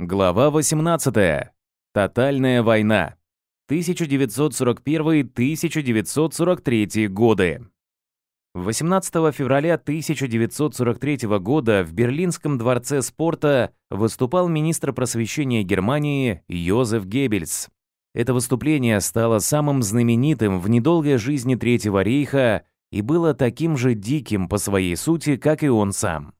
Глава 18. Тотальная война. 1941-1943 годы. 18 февраля 1943 года в Берлинском дворце спорта выступал министр просвещения Германии Йозеф Геббельс. Это выступление стало самым знаменитым в недолгой жизни Третьего рейха и было таким же диким по своей сути, как и он сам.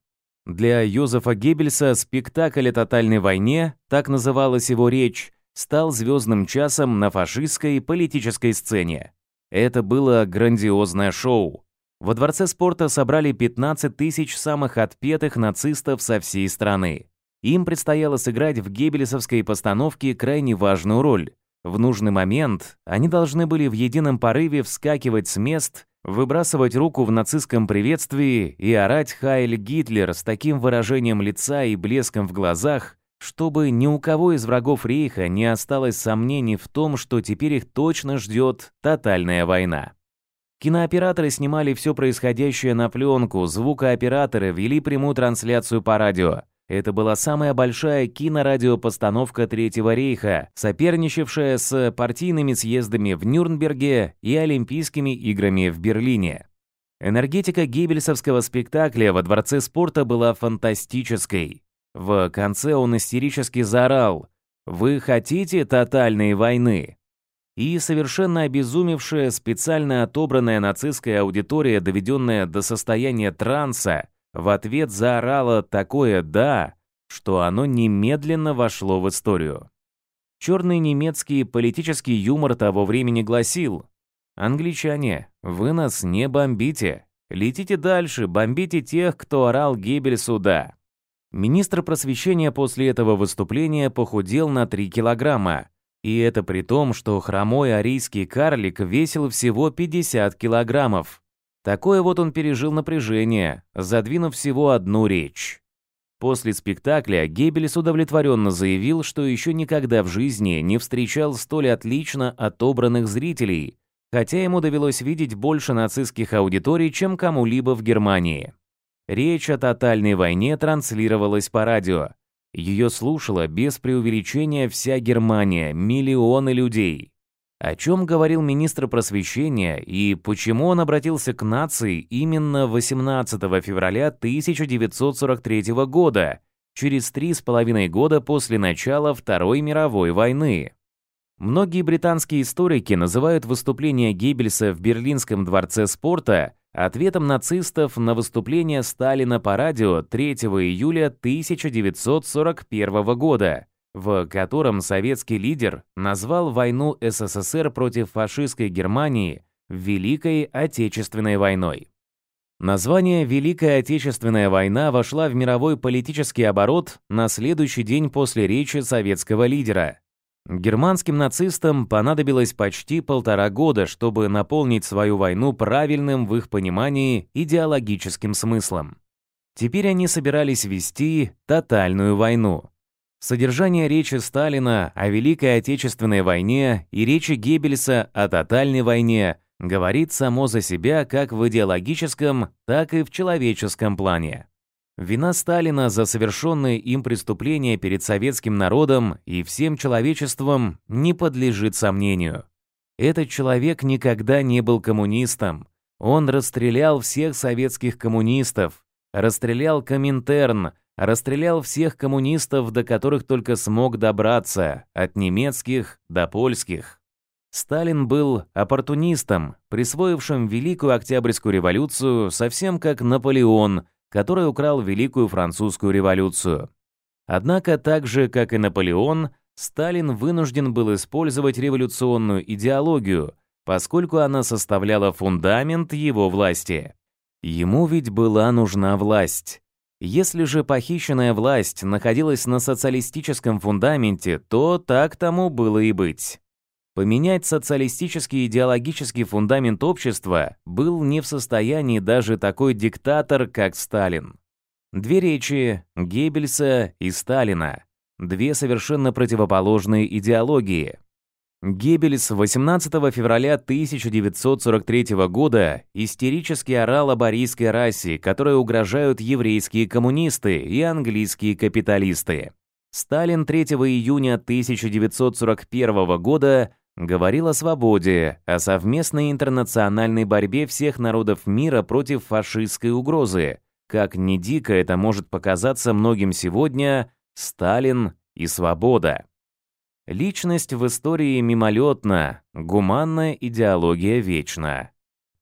Для Йозефа Геббельса спектакль о тотальной войне, так называлась его речь, стал звездным часом на фашистской политической сцене. Это было грандиозное шоу. Во Дворце спорта собрали 15 тысяч самых отпетых нацистов со всей страны. Им предстояло сыграть в геббельсовской постановке крайне важную роль. В нужный момент они должны были в едином порыве вскакивать с мест выбрасывать руку в нацистском приветствии и орать «Хайль Гитлер» с таким выражением лица и блеском в глазах, чтобы ни у кого из врагов рейха не осталось сомнений в том, что теперь их точно ждет тотальная война. Кинооператоры снимали все происходящее на пленку, звукооператоры вели прямую трансляцию по радио. Это была самая большая кинорадиопостановка Третьего рейха, соперничавшая с партийными съездами в Нюрнберге и Олимпийскими играми в Берлине. Энергетика геббельсовского спектакля во Дворце спорта была фантастической. В конце он истерически заорал «Вы хотите тотальной войны?» И совершенно обезумевшая, специально отобранная нацистская аудитория, доведенная до состояния транса, в ответ заорало такое «да», что оно немедленно вошло в историю. Черный немецкий политический юмор того времени гласил «Англичане, вы нас не бомбите, летите дальше, бомбите тех, кто орал гибель суда. Министр просвещения после этого выступления похудел на 3 килограмма. И это при том, что хромой арийский карлик весил всего 50 килограммов. Такое вот он пережил напряжение, задвинув всего одну речь. После спектакля Геббельс удовлетворенно заявил, что еще никогда в жизни не встречал столь отлично отобранных зрителей, хотя ему довелось видеть больше нацистских аудиторий, чем кому-либо в Германии. Речь о тотальной войне транслировалась по радио. Ее слушала без преувеличения вся Германия, миллионы людей. О чем говорил министр просвещения и почему он обратился к нации именно 18 февраля 1943 года, через три с половиной года после начала Второй мировой войны. Многие британские историки называют выступление Геббельса в Берлинском дворце спорта ответом нацистов на выступление Сталина по радио 3 июля 1941 года – в котором советский лидер назвал войну СССР против фашистской Германии Великой Отечественной войной. Название «Великая Отечественная война» вошла в мировой политический оборот на следующий день после речи советского лидера. Германским нацистам понадобилось почти полтора года, чтобы наполнить свою войну правильным в их понимании идеологическим смыслом. Теперь они собирались вести тотальную войну. Содержание речи Сталина о Великой Отечественной войне и речи Геббельса о тотальной войне говорит само за себя как в идеологическом, так и в человеческом плане. Вина Сталина за совершенные им преступления перед советским народом и всем человечеством не подлежит сомнению. Этот человек никогда не был коммунистом. Он расстрелял всех советских коммунистов, расстрелял Коминтерн, расстрелял всех коммунистов, до которых только смог добраться, от немецких до польских. Сталин был оппортунистом, присвоившим Великую Октябрьскую революцию совсем как Наполеон, который украл Великую Французскую революцию. Однако так же, как и Наполеон, Сталин вынужден был использовать революционную идеологию, поскольку она составляла фундамент его власти. Ему ведь была нужна власть. Если же похищенная власть находилась на социалистическом фундаменте, то так тому было и быть. Поменять социалистический идеологический фундамент общества был не в состоянии даже такой диктатор, как Сталин. Две речи Геббельса и Сталина, две совершенно противоположные идеологии. Геббельс 18 февраля 1943 года истерически орал о арийской расе, которой угрожают еврейские коммунисты и английские капиталисты. Сталин 3 июня 1941 года говорил о свободе, о совместной интернациональной борьбе всех народов мира против фашистской угрозы. Как ни дико это может показаться многим сегодня, Сталин и свобода. Личность в истории мимолетна, гуманная идеология вечна.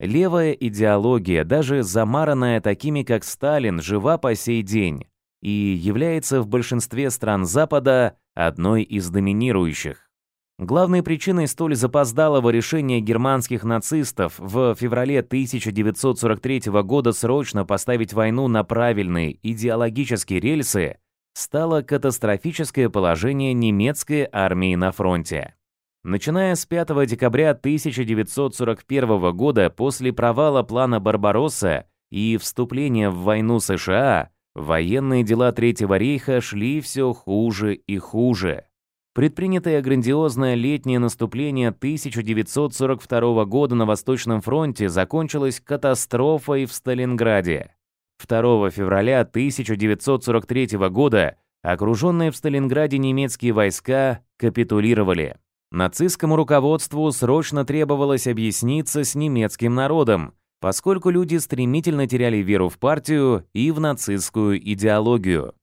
Левая идеология, даже замаранная такими, как Сталин, жива по сей день и является в большинстве стран Запада одной из доминирующих. Главной причиной столь запоздалого решения германских нацистов в феврале 1943 года срочно поставить войну на правильные идеологические рельсы – стало катастрофическое положение немецкой армии на фронте. Начиная с 5 декабря 1941 года после провала плана Барбаросса и вступления в войну США, военные дела Третьего рейха шли все хуже и хуже. Предпринятое грандиозное летнее наступление 1942 года на Восточном фронте закончилось катастрофой в Сталинграде. 2 февраля 1943 года окруженные в Сталинграде немецкие войска капитулировали. Нацистскому руководству срочно требовалось объясниться с немецким народом, поскольку люди стремительно теряли веру в партию и в нацистскую идеологию.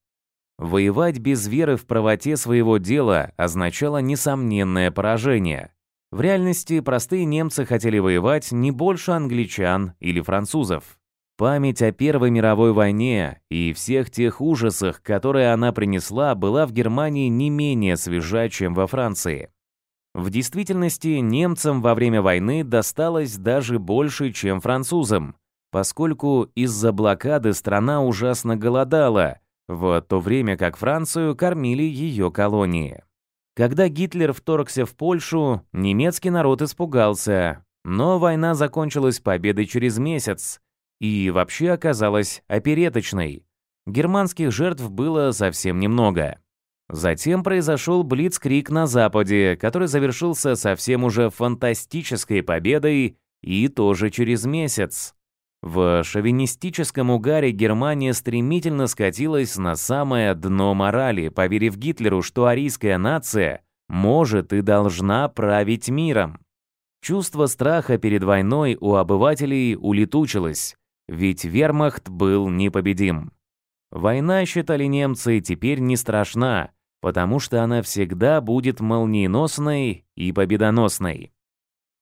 Воевать без веры в правоте своего дела означало несомненное поражение. В реальности простые немцы хотели воевать не больше англичан или французов. Память о Первой мировой войне и всех тех ужасах, которые она принесла, была в Германии не менее свежа, чем во Франции. В действительности, немцам во время войны досталось даже больше, чем французам, поскольку из-за блокады страна ужасно голодала, в то время как Францию кормили ее колонии. Когда Гитлер вторгся в Польшу, немецкий народ испугался, но война закончилась победой через месяц, и вообще оказалась опереточной. Германских жертв было совсем немного. Затем произошел блицкрик на Западе, который завершился совсем уже фантастической победой и тоже через месяц. В шовинистическом угаре Германия стремительно скатилась на самое дно морали, поверив Гитлеру, что арийская нация может и должна править миром. Чувство страха перед войной у обывателей улетучилось ведь вермахт был непобедим. Война, считали немцы, теперь не страшна, потому что она всегда будет молниеносной и победоносной.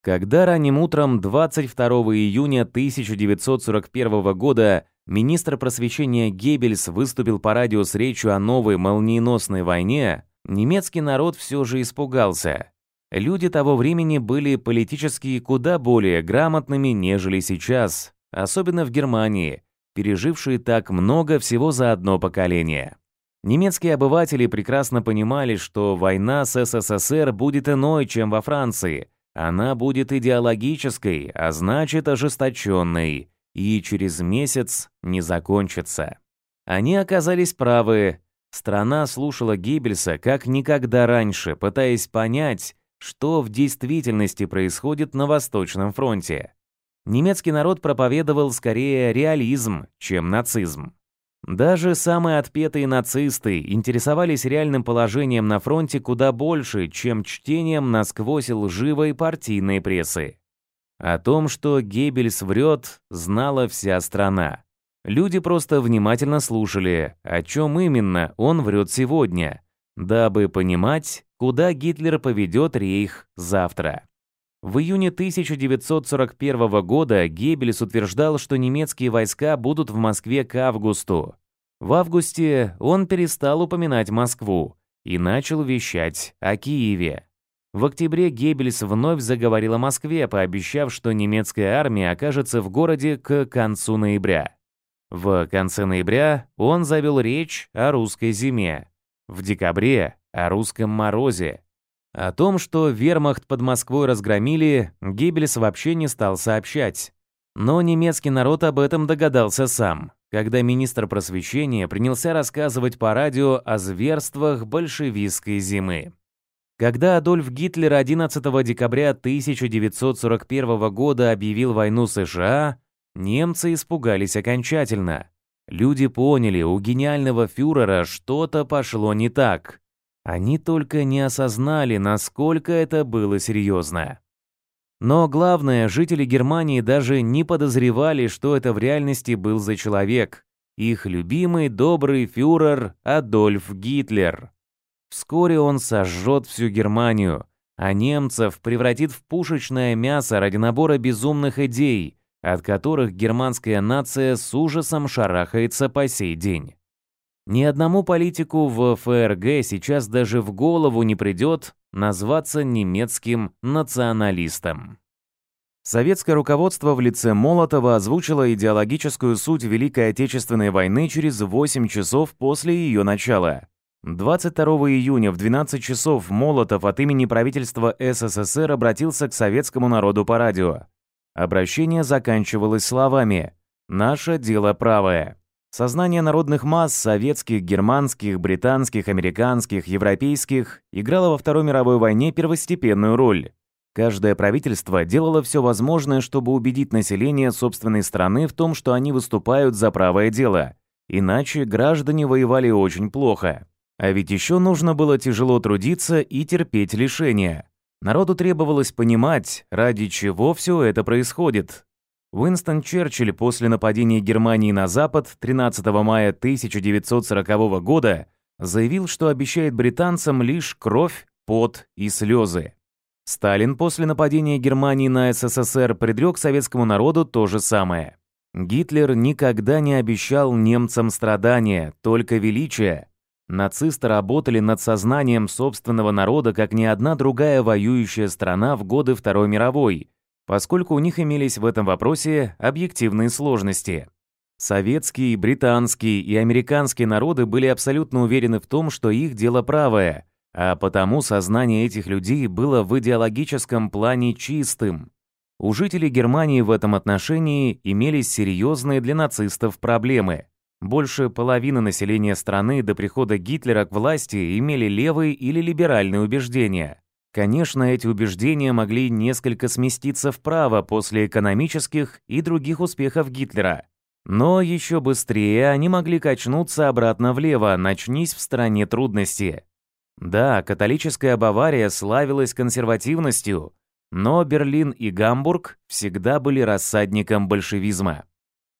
Когда ранним утром 22 июня 1941 года министр просвещения Геббельс выступил по радио с речью о новой молниеносной войне, немецкий народ все же испугался. Люди того времени были политически куда более грамотными, нежели сейчас, особенно в Германии, пережившей так много всего за одно поколение. Немецкие обыватели прекрасно понимали, что война с СССР будет иной, чем во Франции. Она будет идеологической, а значит ожесточенной, и через месяц не закончится. Они оказались правы. Страна слушала Гиббельса как никогда раньше, пытаясь понять, что в действительности происходит на Восточном фронте немецкий народ проповедовал скорее реализм, чем нацизм. Даже самые отпетые нацисты интересовались реальным положением на фронте куда больше, чем чтением насквозь лживой партийной прессы. О том, что Геббельс врет, знала вся страна. Люди просто внимательно слушали, о чем именно он врет сегодня, дабы понимать, куда Гитлер поведет рейх завтра. В июне 1941 года Геббельс утверждал, что немецкие войска будут в Москве к августу. В августе он перестал упоминать Москву и начал вещать о Киеве. В октябре Геббельс вновь заговорил о Москве, пообещав, что немецкая армия окажется в городе к концу ноября. В конце ноября он завел речь о русской зиме, в декабре – о русском морозе, о том, что вермахт под Москвой разгромили, Геббельс вообще не стал сообщать. Но немецкий народ об этом догадался сам, когда министр просвещения принялся рассказывать по радио о зверствах большевистской зимы. Когда Адольф Гитлер 11 декабря 1941 года объявил войну США, немцы испугались окончательно. Люди поняли, у гениального фюрера что-то пошло не так – они только не осознали, насколько это было серьезно. Но главное, жители Германии даже не подозревали, что это в реальности был за человек, их любимый добрый фюрер Адольф Гитлер. Вскоре он сожжет всю Германию, а немцев превратит в пушечное мясо ради набора безумных идей, от которых германская нация с ужасом шарахается по сей день. Ни одному политику в ФРГ сейчас даже в голову не придет назваться немецким националистом. Советское руководство в лице Молотова озвучило идеологическую суть Великой Отечественной войны через 8 часов после ее начала. 22 июня в 12 часов Молотов от имени правительства СССР обратился к советскому народу по радио. Обращение заканчивалось словами «Наше дело правое». Сознание народных масс советских, германских, британских, американских, европейских играло во Второй мировой войне первостепенную роль. Каждое правительство делало все возможное, чтобы убедить население собственной страны в том, что они выступают за правое дело. Иначе граждане воевали очень плохо. А ведь еще нужно было тяжело трудиться и терпеть лишения. Народу требовалось понимать, ради чего все это происходит, Уинстон Черчилль после нападения Германии на Запад 13 мая 1940 года заявил, что обещает британцам лишь кровь, пот и слезы. Сталин после нападения Германии на СССР предрек советскому народу то же самое. Гитлер никогда не обещал немцам страдания, только величие. Нацисты работали над сознанием собственного народа, как ни одна другая воюющая страна в годы Второй мировой – поскольку у них имелись в этом вопросе объективные сложности. Советские, британские и американские народы были абсолютно уверены в том, что их дело правое, а потому сознание этих людей было в идеологическом плане чистым. У жителей Германии в этом отношении имелись серьезные для нацистов проблемы. Больше половины населения страны до прихода Гитлера к власти имели левые или либеральные убеждения – Конечно, эти убеждения могли несколько сместиться вправо после экономических и других успехов Гитлера. Но еще быстрее они могли качнуться обратно влево, начнись в стране трудности. Да, католическая Бавария славилась консервативностью, но Берлин и Гамбург всегда были рассадником большевизма.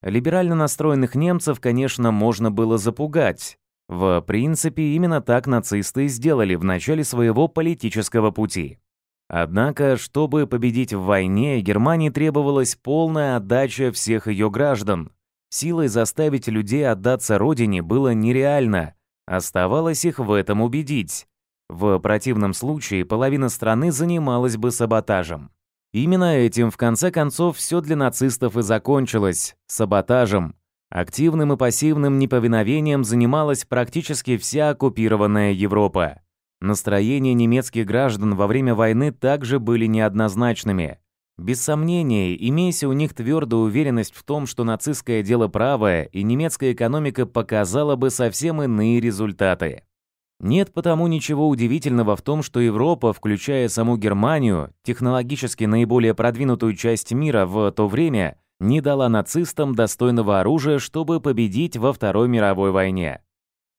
Либерально настроенных немцев, конечно, можно было запугать, в принципе, именно так нацисты сделали в начале своего политического пути. Однако, чтобы победить в войне, Германии требовалась полная отдача всех ее граждан. Силой заставить людей отдаться родине было нереально, оставалось их в этом убедить. В противном случае половина страны занималась бы саботажем. Именно этим в конце концов все для нацистов и закончилось – саботажем. Активным и пассивным неповиновением занималась практически вся оккупированная Европа. Настроения немецких граждан во время войны также были неоднозначными. Без сомнения, имеясь у них твердая уверенность в том, что нацистское дело правое и немецкая экономика показала бы совсем иные результаты. Нет потому ничего удивительного в том, что Европа, включая саму Германию, технологически наиболее продвинутую часть мира в то время, не дала нацистам достойного оружия, чтобы победить во Второй мировой войне.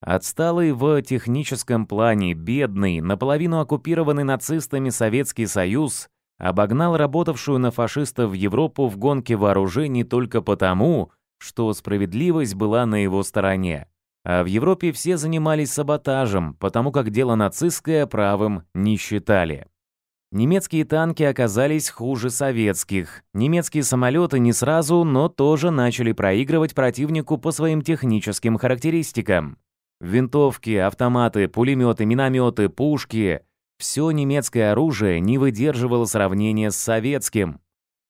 Отсталый в техническом плане, бедный, наполовину оккупированный нацистами Советский Союз обогнал работавшую на фашистов Европу в гонке вооружений только потому, что справедливость была на его стороне. А в Европе все занимались саботажем, потому как дело нацистское правым не считали. Немецкие танки оказались хуже советских. Немецкие самолеты не сразу, но тоже начали проигрывать противнику по своим техническим характеристикам. Винтовки, автоматы, пулеметы, минометы, пушки – все немецкое оружие не выдерживало сравнения с советским.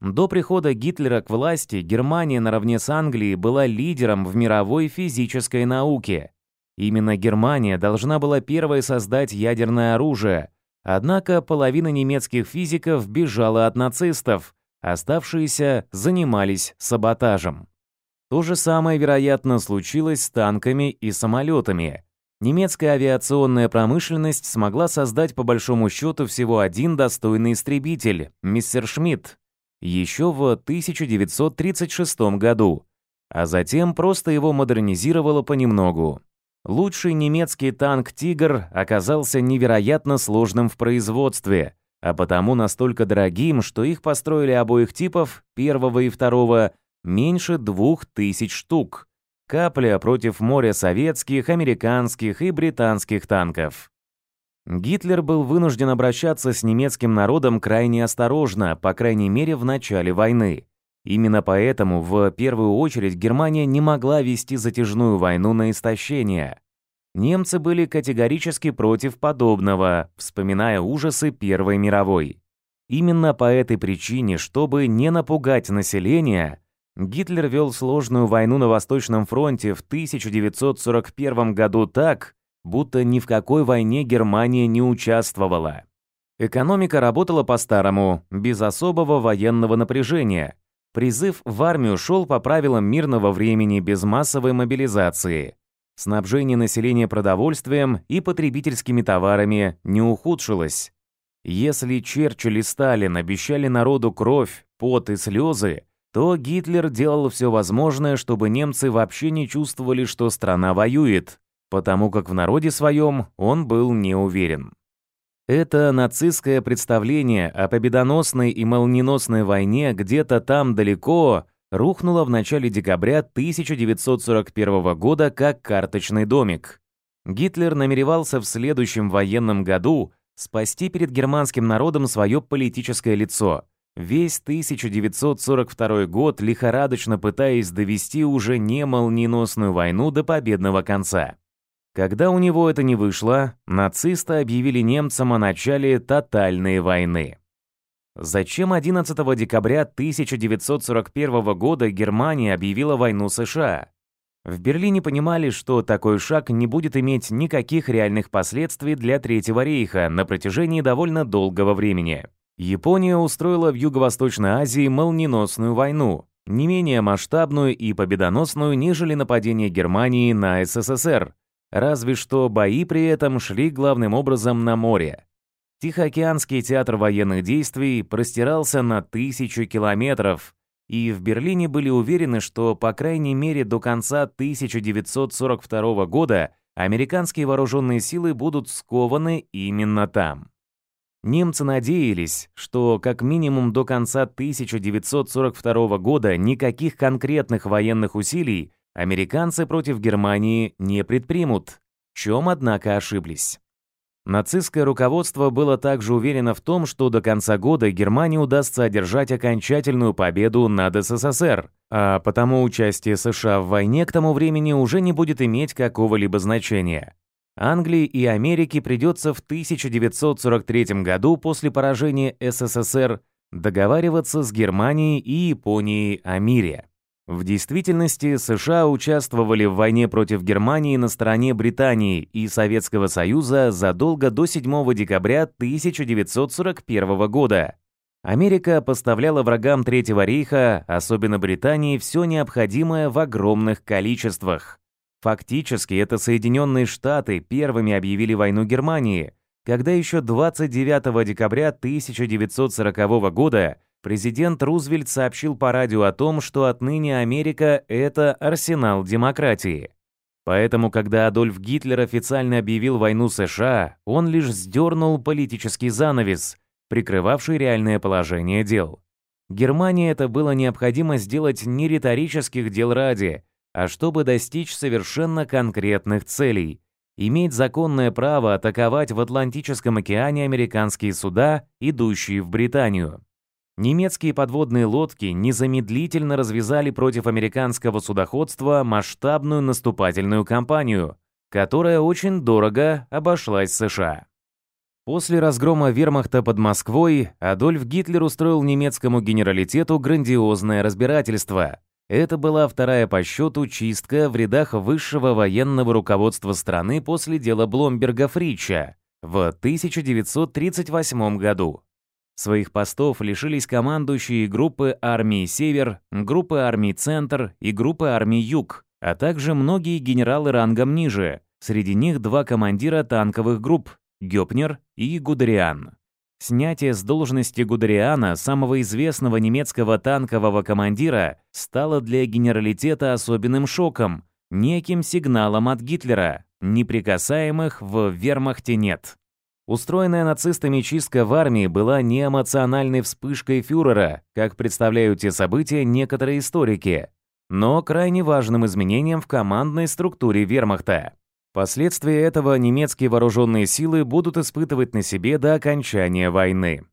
До прихода Гитлера к власти Германия наравне с Англией была лидером в мировой физической науке. Именно Германия должна была первой создать ядерное оружие – Однако половина немецких физиков бежала от нацистов, а оставшиеся занимались саботажем. То же самое, вероятно, случилось с танками и самолетами. Немецкая авиационная промышленность смогла создать по большому счету всего один достойный истребитель – Мистер Шмидт, еще в 1936 году, а затем просто его модернизировала понемногу. Лучший немецкий танк «Тигр» оказался невероятно сложным в производстве, а потому настолько дорогим, что их построили обоих типов, первого и второго, меньше двух тысяч штук. Капля против моря советских, американских и британских танков. Гитлер был вынужден обращаться с немецким народом крайне осторожно, по крайней мере в начале войны. Именно поэтому в первую очередь Германия не могла вести затяжную войну на истощение. Немцы были категорически против подобного, вспоминая ужасы Первой мировой. Именно по этой причине, чтобы не напугать население, Гитлер вел сложную войну на Восточном фронте в 1941 году так, будто ни в какой войне Германия не участвовала. Экономика работала по-старому, без особого военного напряжения, Призыв в армию шел по правилам мирного времени без массовой мобилизации. Снабжение населения продовольствием и потребительскими товарами не ухудшилось. Если Черчилль и Сталин обещали народу кровь, пот и слезы, то Гитлер делал все возможное, чтобы немцы вообще не чувствовали, что страна воюет, потому как в народе своем он был не уверен. Это нацистское представление о победоносной и молниеносной войне где-то там далеко рухнуло в начале декабря 1941 года как карточный домик. Гитлер намеревался в следующем военном году спасти перед германским народом свое политическое лицо. Весь 1942 год лихорадочно пытаясь довести уже не молниеносную войну до победного конца. Когда у него это не вышло, нацисты объявили немцам о начале тотальной войны. Зачем 11 декабря 1941 года Германия объявила войну США? В Берлине понимали, что такой шаг не будет иметь никаких реальных последствий для Третьего рейха на протяжении довольно долгого времени. Япония устроила в Юго-Восточной Азии молниеносную войну, не менее масштабную и победоносную, нежели нападение Германии на СССР, разве что бои при этом шли главным образом на море. Тихоокеанский театр военных действий простирался на тысячу километров, и в Берлине были уверены, что по крайней мере до конца 1942 года американские вооруженные силы будут скованы именно там. Немцы надеялись, что как минимум до конца 1942 года никаких конкретных военных усилий американцы против Германии не предпримут, чем, однако, ошиблись. Нацистское руководство было также уверено в том, что до конца года Германии удастся одержать окончательную победу над СССР, а потому участие США в войне к тому времени уже не будет иметь какого-либо значения. Англии и Америке придется в 1943 году после поражения СССР договариваться с Германией и Японией о мире. В действительности США участвовали в войне против Германии на стороне Британии и Советского Союза задолго до 7 декабря 1941 года. Америка поставляла врагам Третьего рейха, особенно Британии, все необходимое в огромных количествах. Фактически это Соединенные Штаты первыми объявили войну Германии, когда еще 29 декабря 1940 года Президент Рузвельт сообщил по радио о том, что отныне Америка – это арсенал демократии. Поэтому, когда Адольф Гитлер официально объявил войну США, он лишь сдернул политический занавес, прикрывавший реальное положение дел. Германии это было необходимо сделать не риторических дел ради, а чтобы достичь совершенно конкретных целей – иметь законное право атаковать в Атлантическом океане американские суда, идущие в Британию. Немецкие подводные лодки незамедлительно развязали против американского судоходства масштабную наступательную кампанию, которая очень дорого обошлась США. После разгрома вермахта под Москвой Адольф Гитлер устроил немецкому генералитету грандиозное разбирательство. Это была вторая по счету чистка в рядах высшего военного руководства страны после дела Бломберга-Фрича в 1938 году. Своих постов лишились командующие группы армии «Север», группы армии «Центр» и группы армии «Юг», а также многие генералы рангом ниже, среди них два командира танковых групп – Гёпнер и Гудериан. Снятие с должности Гудериана, самого известного немецкого танкового командира, стало для генералитета особенным шоком, неким сигналом от Гитлера – неприкасаемых в вермахте нет. Устроенная нацистами чистка в армии была не эмоциональной вспышкой фюрера, как представляют те события некоторые историки, но крайне важным изменением в командной структуре вермахта. Последствия этого немецкие вооруженные силы будут испытывать на себе до окончания войны.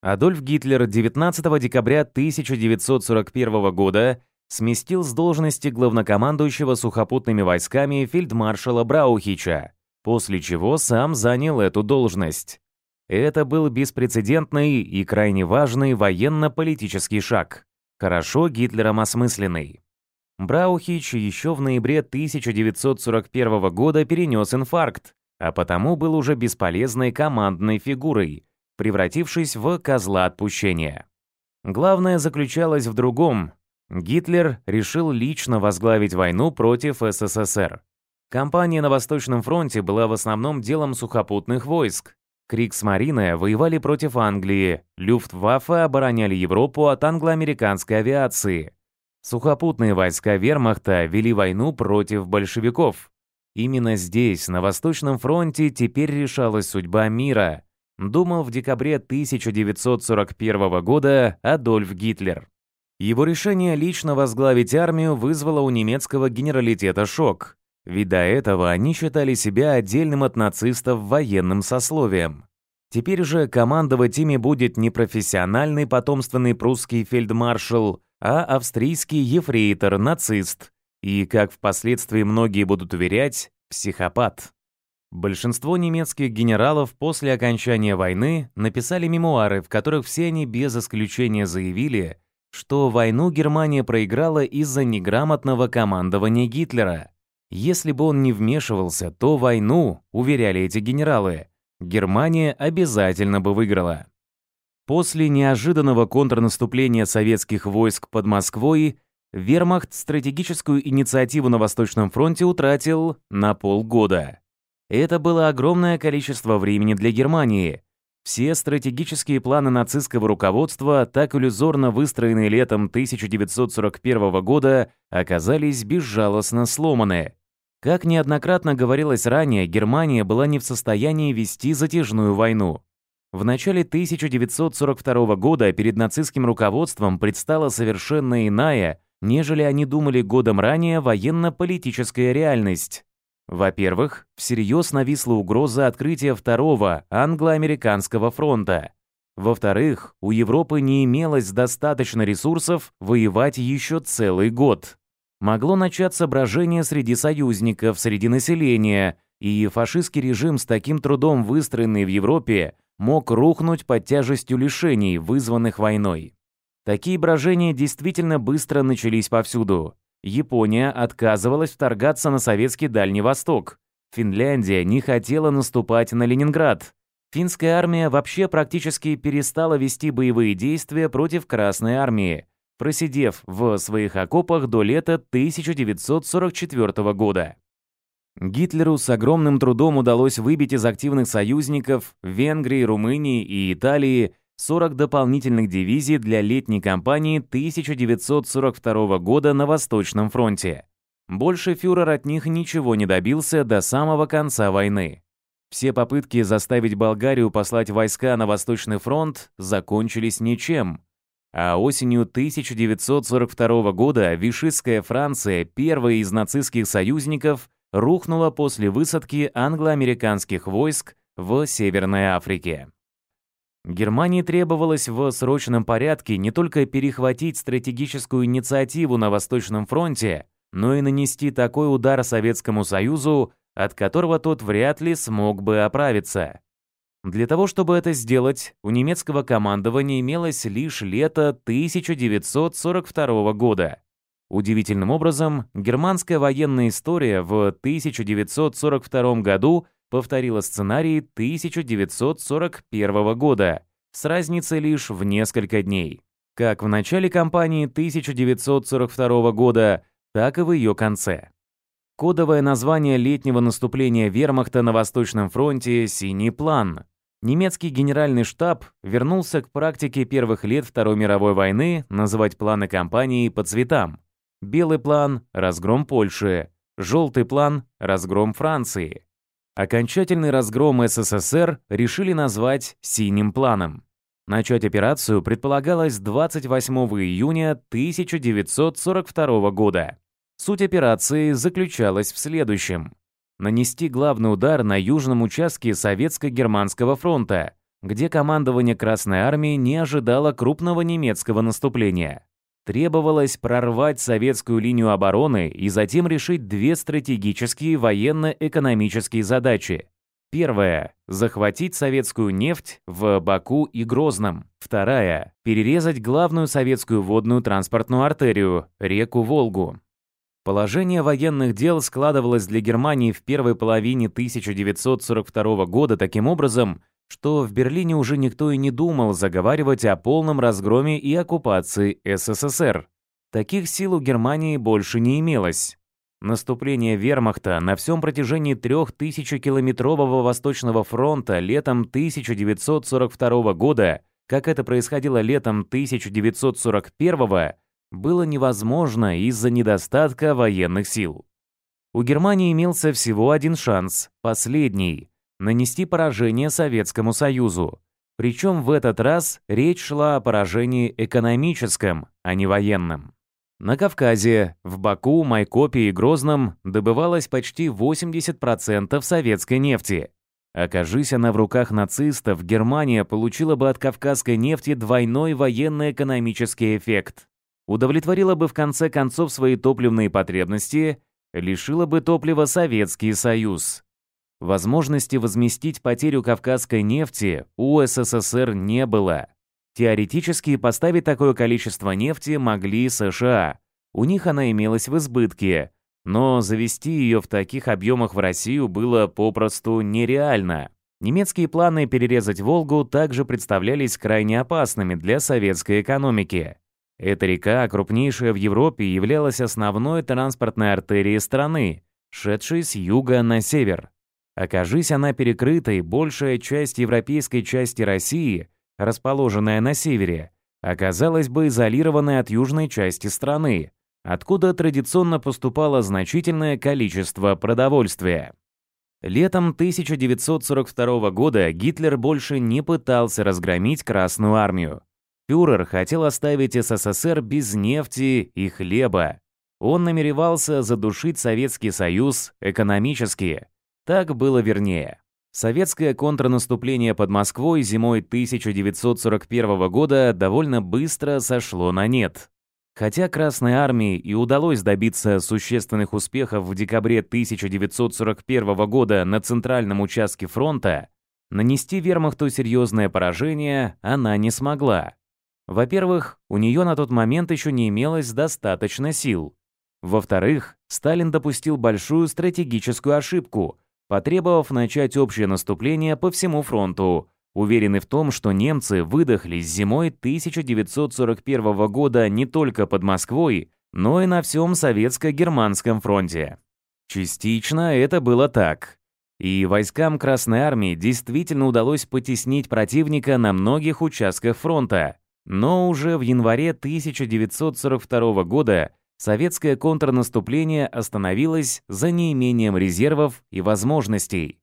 Адольф Гитлер 19 декабря 1941 года сместил с должности главнокомандующего сухопутными войсками фельдмаршала Браухича, после чего сам занял эту должность. Это был беспрецедентный и крайне важный военно-политический шаг, хорошо Гитлером осмысленный. Браухич еще в ноябре 1941 года перенес инфаркт, а потому был уже бесполезной командной фигурой, превратившись в козла отпущения. Главное заключалось в другом. Гитлер решил лично возглавить войну против СССР. Компания на Восточном фронте была в основном делом сухопутных войск. Криксмарины воевали против Англии, Люфтваффе обороняли Европу от англо-американской авиации. Сухопутные войска вермахта вели войну против большевиков. Именно здесь, на Восточном фронте, теперь решалась судьба мира, думал в декабре 1941 года Адольф Гитлер. Его решение лично возглавить армию вызвало у немецкого генералитета шок. Вида этого они считали себя отдельным от нацистов военным сословием. Теперь же командовать ими будет не профессиональный потомственный прусский фельдмаршал, а австрийский ефрейтор-нацист и, как впоследствии многие будут уверять, психопат. Большинство немецких генералов после окончания войны написали мемуары, в которых все они без исключения заявили, что войну Германия проиграла из-за неграмотного командования Гитлера – если бы он не вмешивался, то войну, уверяли эти генералы, Германия обязательно бы выиграла. После неожиданного контрнаступления советских войск под Москвой вермахт стратегическую инициативу на Восточном фронте утратил на полгода. Это было огромное количество времени для Германии. Все стратегические планы нацистского руководства, так иллюзорно выстроенные летом 1941 года, оказались безжалостно сломаны. Как неоднократно говорилось ранее, Германия была не в состоянии вести затяжную войну. В начале 1942 года перед нацистским руководством предстала совершенно иная, нежели они думали годом ранее, военно-политическая реальность. Во-первых, всерьез нависла угроза открытия Второго англо-американского фронта. Во-вторых, у Европы не имелось достаточно ресурсов воевать еще целый год могло начаться брожение среди союзников, среди населения, и фашистский режим с таким трудом выстроенный в Европе мог рухнуть под тяжестью лишений, вызванных войной. Такие брожения действительно быстро начались повсюду. Япония отказывалась вторгаться на советский Дальний Восток. Финляндия не хотела наступать на Ленинград. Финская армия вообще практически перестала вести боевые действия против Красной армии, просидев в своих окопах до лета 1944 года. Гитлеру с огромным трудом удалось выбить из активных союзников Венгрии, Румынии и Италии 40 дополнительных дивизий для летней кампании 1942 года на Восточном фронте. Больше фюрер от них ничего не добился до самого конца войны. Все попытки заставить Болгарию послать войска на Восточный фронт закончились ничем – а осенью 1942 года Вишистская Франция, первая из нацистских союзников, рухнула после высадки англо-американских войск в Северной Африке. Германии требовалось в срочном порядке не только перехватить стратегическую инициативу на Восточном фронте, но и нанести такой удар Советскому Союзу, от которого тот вряд ли смог бы оправиться. Для того, чтобы это сделать, у немецкого командования имелось лишь лето 1942 года. Удивительным образом, германская военная история в 1942 году повторила сценарий 1941 года, с разницей лишь в несколько дней. Как в начале кампании 1942 года, так и в ее конце. Кодовое название летнего наступления вермахта на Восточном фронте «Синий план» немецкий генеральный штаб вернулся к практике первых лет Второй мировой войны называть планы кампании по цветам. Белый план – разгром Польши, желтый план – разгром Франции. Окончательный разгром СССР решили назвать «синим планом». Начать операцию предполагалось 28 июня 1942 года. Суть операции заключалась в следующем – нанести главный удар на южном участке Советско-Германского фронта, где командование Красной Армии не ожидало крупного немецкого наступления. Требовалось прорвать советскую линию обороны и затем решить две стратегические военно-экономические задачи. Первая – захватить советскую нефть в Баку и Грозном. Вторая – перерезать главную советскую водную транспортную артерию – реку Волгу. Положение военных дел складывалось для Германии в первой половине 1942 года таким образом, что в Берлине уже никто и не думал заговаривать о полном разгроме и оккупации СССР. Таких сил у Германии больше не имелось. Наступление вермахта на всем протяжении 3000-километрового Восточного фронта летом 1942 года, как это происходило летом 1941 года, было невозможно из-за недостатка военных сил. У Германии имелся всего один шанс, последний – нанести поражение Советскому Союзу. Причем в этот раз речь шла о поражении экономическом, а не военном. На Кавказе, в Баку, Майкопе и Грозном добывалось почти 80% советской нефти. Окажись она в руках нацистов, Германия получила бы от кавказской нефти двойной военно-экономический эффект удовлетворила бы в конце концов свои топливные потребности, лишила бы топлива Советский Союз. Возможности возместить потерю кавказской нефти у СССР не было. Теоретически поставить такое количество нефти могли США. У них она имелась в избытке, но завести ее в таких объемах в Россию было попросту нереально. Немецкие планы перерезать Волгу также представлялись крайне опасными для советской экономики. Эта река, крупнейшая в Европе, являлась основной транспортной артерией страны, шедшей с юга на север. Окажись она перекрытой, большая часть европейской части России, расположенная на севере, оказалась бы изолированной от южной части страны, откуда традиционно поступало значительное количество продовольствия. Летом 1942 года Гитлер больше не пытался разгромить Красную армию фюрер хотел оставить СССР без нефти и хлеба. Он намеревался задушить Советский Союз экономически. Так было вернее. Советское контрнаступление под Москвой зимой 1941 года довольно быстро сошло на нет. Хотя Красной Армии и удалось добиться существенных успехов в декабре 1941 года на центральном участке фронта, нанести вермахту серьезное поражение она не смогла. Во-первых, у нее на тот момент еще не имелось достаточно сил. Во-вторых, Сталин допустил большую стратегическую ошибку, потребовав начать общее наступление по всему фронту, уверенный в том, что немцы выдохлись зимой 1941 года не только под Москвой, но и на всем Советско-Германском фронте. Частично это было так. И войскам Красной Армии действительно удалось потеснить противника на многих участках фронта, но уже в январе 1942 года советское контрнаступление остановилось за неимением резервов и возможностей.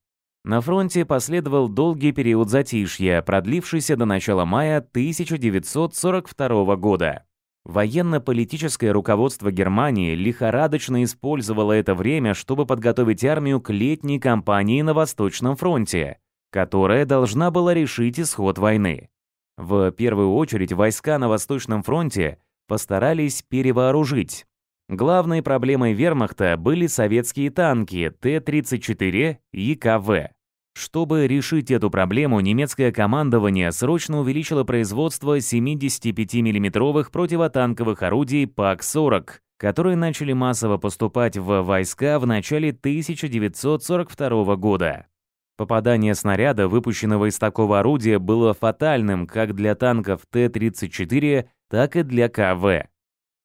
На фронте последовал долгий период затишья, продлившийся до начала мая 1942 года. Военно-политическое руководство Германии лихорадочно использовало это время, чтобы подготовить армию к летней кампании на Восточном фронте, которая должна была решить исход войны. В первую очередь войска на Восточном фронте постарались перевооружить. Главной проблемой вермахта были советские танки Т-34 и КВ. Чтобы решить эту проблему, немецкое командование срочно увеличило производство 75-миллиметровых противотанковых орудий ПАК-40, которые начали массово поступать в войска в начале 1942 года. Попадание снаряда, выпущенного из такого орудия, было фатальным как для танков Т-34, так и для КВ.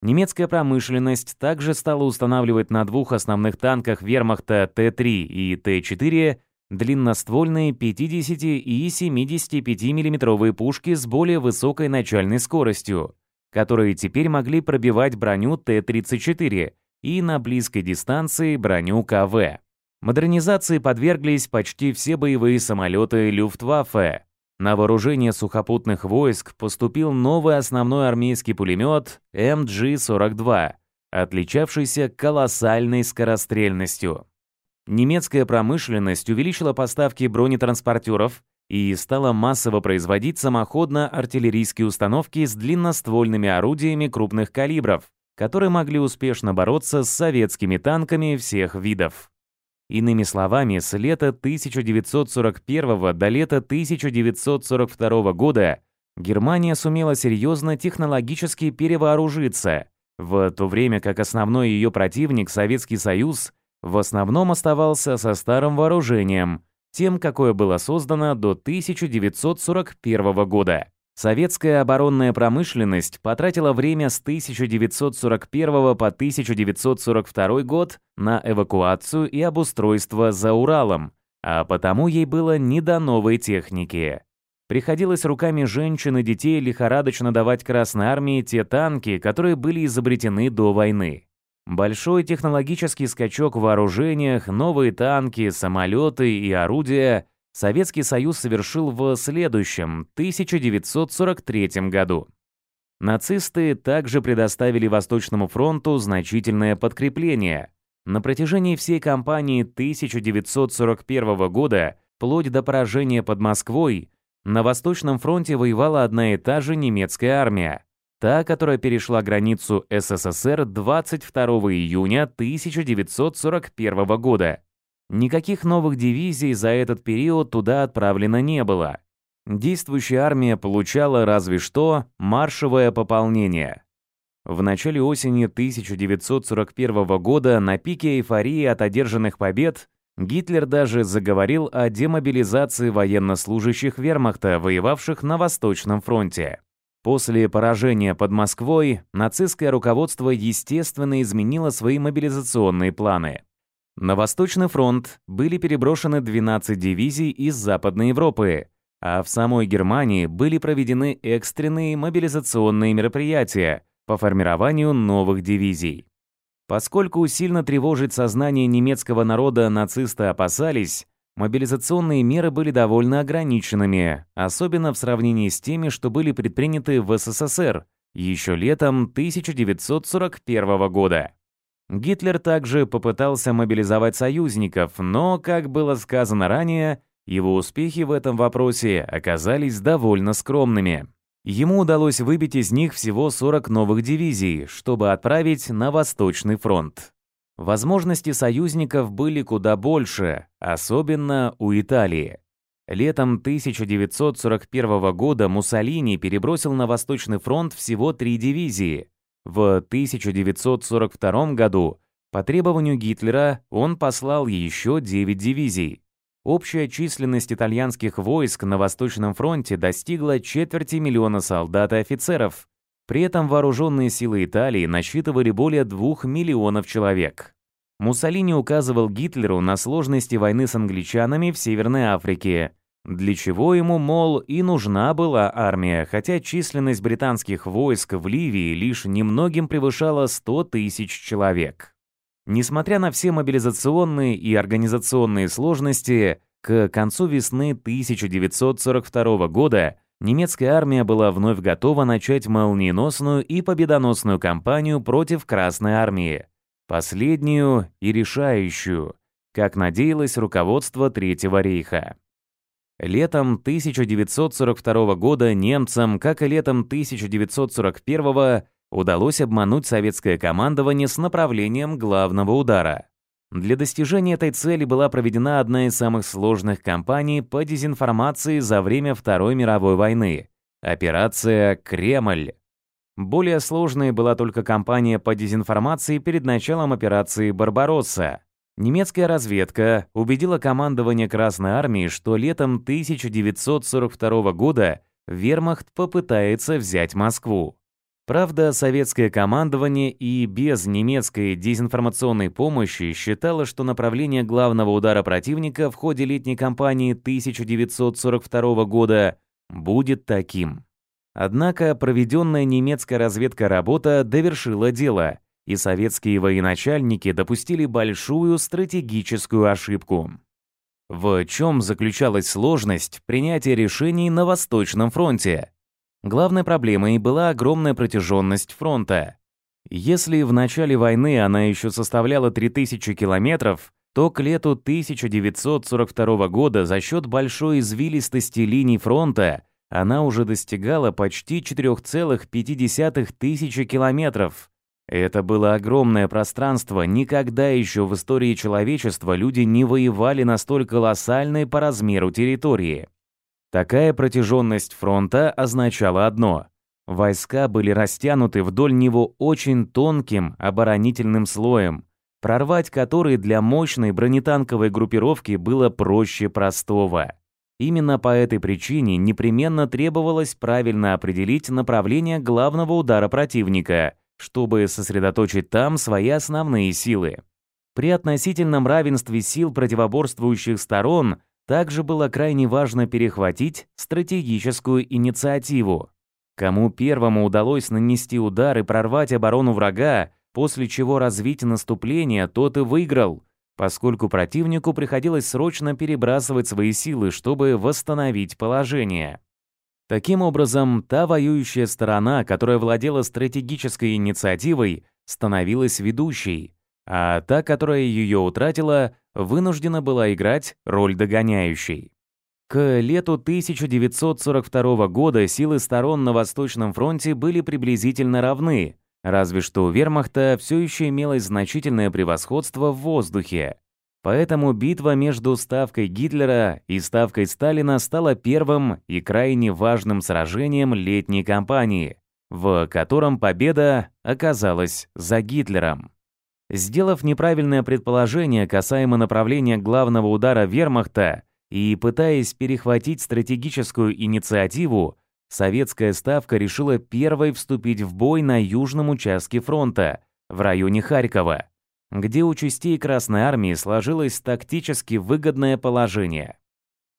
Немецкая промышленность также стала устанавливать на двух основных танках вермахта Т-3 и Т-4 длинноствольные 50 и 75 миллиметровые пушки с более высокой начальной скоростью, которые теперь могли пробивать броню Т-34 и на близкой дистанции броню КВ. Модернизации подверглись почти все боевые самолеты Люфтваффе. На вооружение сухопутных войск поступил новый основной армейский пулемет МГ-42, отличавшийся колоссальной скорострельностью. Немецкая промышленность увеличила поставки бронетранспортеров и стала массово производить самоходно-артиллерийские установки с длинноствольными орудиями крупных калибров, которые могли успешно бороться с советскими танками всех видов. Иными словами, с лета 1941 до лета 1942 года Германия сумела серьезно технологически перевооружиться, в то время как основной ее противник Советский Союз в основном оставался со старым вооружением, тем, какое было создано до 1941 года. Советская оборонная промышленность потратила время с 1941 по 1942 год на эвакуацию и обустройство за Уралом, а потому ей было не до новой техники. Приходилось руками женщин и детей лихорадочно давать Красной Армии те танки, которые были изобретены до войны. Большой технологический скачок в вооружениях, новые танки, самолеты и орудия – Советский Союз совершил в следующем, 1943 году. Нацисты также предоставили Восточному фронту значительное подкрепление. На протяжении всей кампании 1941 года, вплоть до поражения под Москвой, на Восточном фронте воевала одна и та же немецкая армия, та, которая перешла границу СССР 22 июня 1941 года. Никаких новых дивизий за этот период туда отправлено не было. Действующая армия получала разве что маршевое пополнение. В начале осени 1941 года на пике эйфории от одержанных побед Гитлер даже заговорил о демобилизации военнослужащих вермахта, воевавших на Восточном фронте. После поражения под Москвой нацистское руководство естественно изменило свои мобилизационные планы. На Восточный фронт были переброшены 12 дивизий из Западной Европы, а в самой Германии были проведены экстренные мобилизационные мероприятия по формированию новых дивизий. Поскольку сильно тревожить сознание немецкого народа нацисты опасались, мобилизационные меры были довольно ограниченными, особенно в сравнении с теми, что были предприняты в СССР еще летом 1941 года. Гитлер также попытался мобилизовать союзников, но, как было сказано ранее, его успехи в этом вопросе оказались довольно скромными. Ему удалось выбить из них всего 40 новых дивизий, чтобы отправить на Восточный фронт. Возможности союзников были куда больше, особенно у Италии. Летом 1941 года Муссолини перебросил на Восточный фронт всего три дивизии, в 1942 году по требованию Гитлера он послал еще 9 дивизий. Общая численность итальянских войск на Восточном фронте достигла четверти миллиона солдат и офицеров. При этом вооруженные силы Италии насчитывали более 2 миллионов человек. Муссолини указывал Гитлеру на сложности войны с англичанами в Северной Африке, для чего ему, мол, и нужна была армия, хотя численность британских войск в Ливии лишь немногим превышала 100 тысяч человек. Несмотря на все мобилизационные и организационные сложности, к концу весны 1942 года немецкая армия была вновь готова начать молниеносную и победоносную кампанию против Красной армии, последнюю и решающую, как надеялось руководство Третьего рейха. Летом 1942 года немцам, как и летом 1941, удалось обмануть советское командование с направлением главного удара. Для достижения этой цели была проведена одна из самых сложных кампаний по дезинформации за время Второй мировой войны – операция «Кремль». Более сложной была только кампания по дезинформации перед началом операции «Барбаросса», Немецкая разведка убедила командование Красной Армии, что летом 1942 года вермахт попытается взять Москву. Правда, советское командование и без немецкой дезинформационной помощи считало, что направление главного удара противника в ходе летней кампании 1942 года будет таким. Однако проведенная немецкая разведка работа довершила дело – и советские военачальники допустили большую стратегическую ошибку. В чем заключалась сложность принятия решений на Восточном фронте? Главной проблемой была огромная протяженность фронта. Если в начале войны она еще составляла 3000 километров, то к лету 1942 года за счет большой извилистости линий фронта она уже достигала почти 4,5 тысячи километров – это было огромное пространство, никогда еще в истории человечества люди не воевали на столь колоссальной по размеру территории. Такая протяженность фронта означала одно – войска были растянуты вдоль него очень тонким оборонительным слоем, прорвать который для мощной бронетанковой группировки было проще простого. Именно по этой причине непременно требовалось правильно определить направление главного удара противника – чтобы сосредоточить там свои основные силы. При относительном равенстве сил противоборствующих сторон также было крайне важно перехватить стратегическую инициативу. Кому первому удалось нанести удар и прорвать оборону врага, после чего развить наступление, тот и выиграл, поскольку противнику приходилось срочно перебрасывать свои силы, чтобы восстановить положение. Таким образом, та воюющая сторона, которая владела стратегической инициативой, становилась ведущей, а та, которая ее утратила, вынуждена была играть роль догоняющей. К лету 1942 года силы сторон на Восточном фронте были приблизительно равны, разве что у вермахта все еще имелось значительное превосходство в воздухе, Поэтому битва между ставкой Гитлера и ставкой Сталина стала первым и крайне важным сражением летней кампании, в котором победа оказалась за Гитлером. Сделав неправильное предположение касаемо направления главного удара вермахта и пытаясь перехватить стратегическую инициативу, советская ставка решила первой вступить в бой на южном участке фронта, в районе Харькова где у частей Красной Армии сложилось тактически выгодное положение.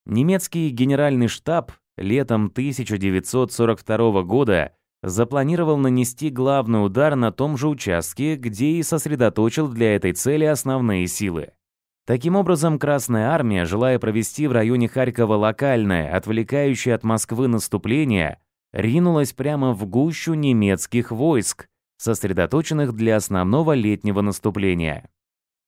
Немецкий генеральный штаб летом 1942 года запланировал нанести главный удар на том же участке, где и сосредоточил для этой цели основные силы. Таким образом, Красная Армия, желая провести в районе Харькова локальное, отвлекающее от Москвы наступление, ринулась прямо в гущу немецких войск, сосредоточенных для основного летнего наступления.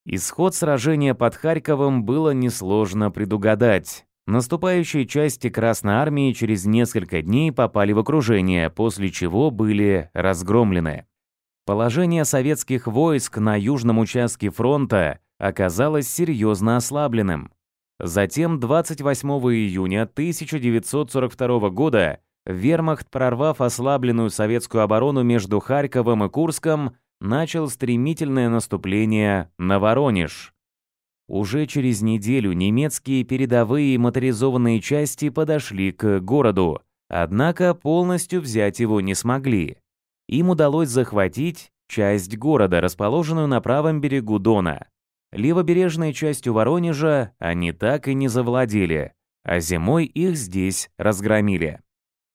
Исход сражения под Харьковом было несложно предугадать. Наступающие части Красной Армии через несколько дней попали в окружение, после чего были разгромлены. Положение советских войск на южном участке фронта оказалось серьезно ослабленным. Затем 28 июня 1942 года вермахт, прорвав ослабленную советскую оборону между Харьковом и Курском, начал стремительное наступление на Воронеж. Уже через неделю немецкие передовые моторизованные части подошли к городу, однако полностью взять его не смогли. Им удалось захватить часть города, расположенную на правом берегу Дона. Левобережной частью Воронежа они так и не завладели, а зимой их здесь разгромили.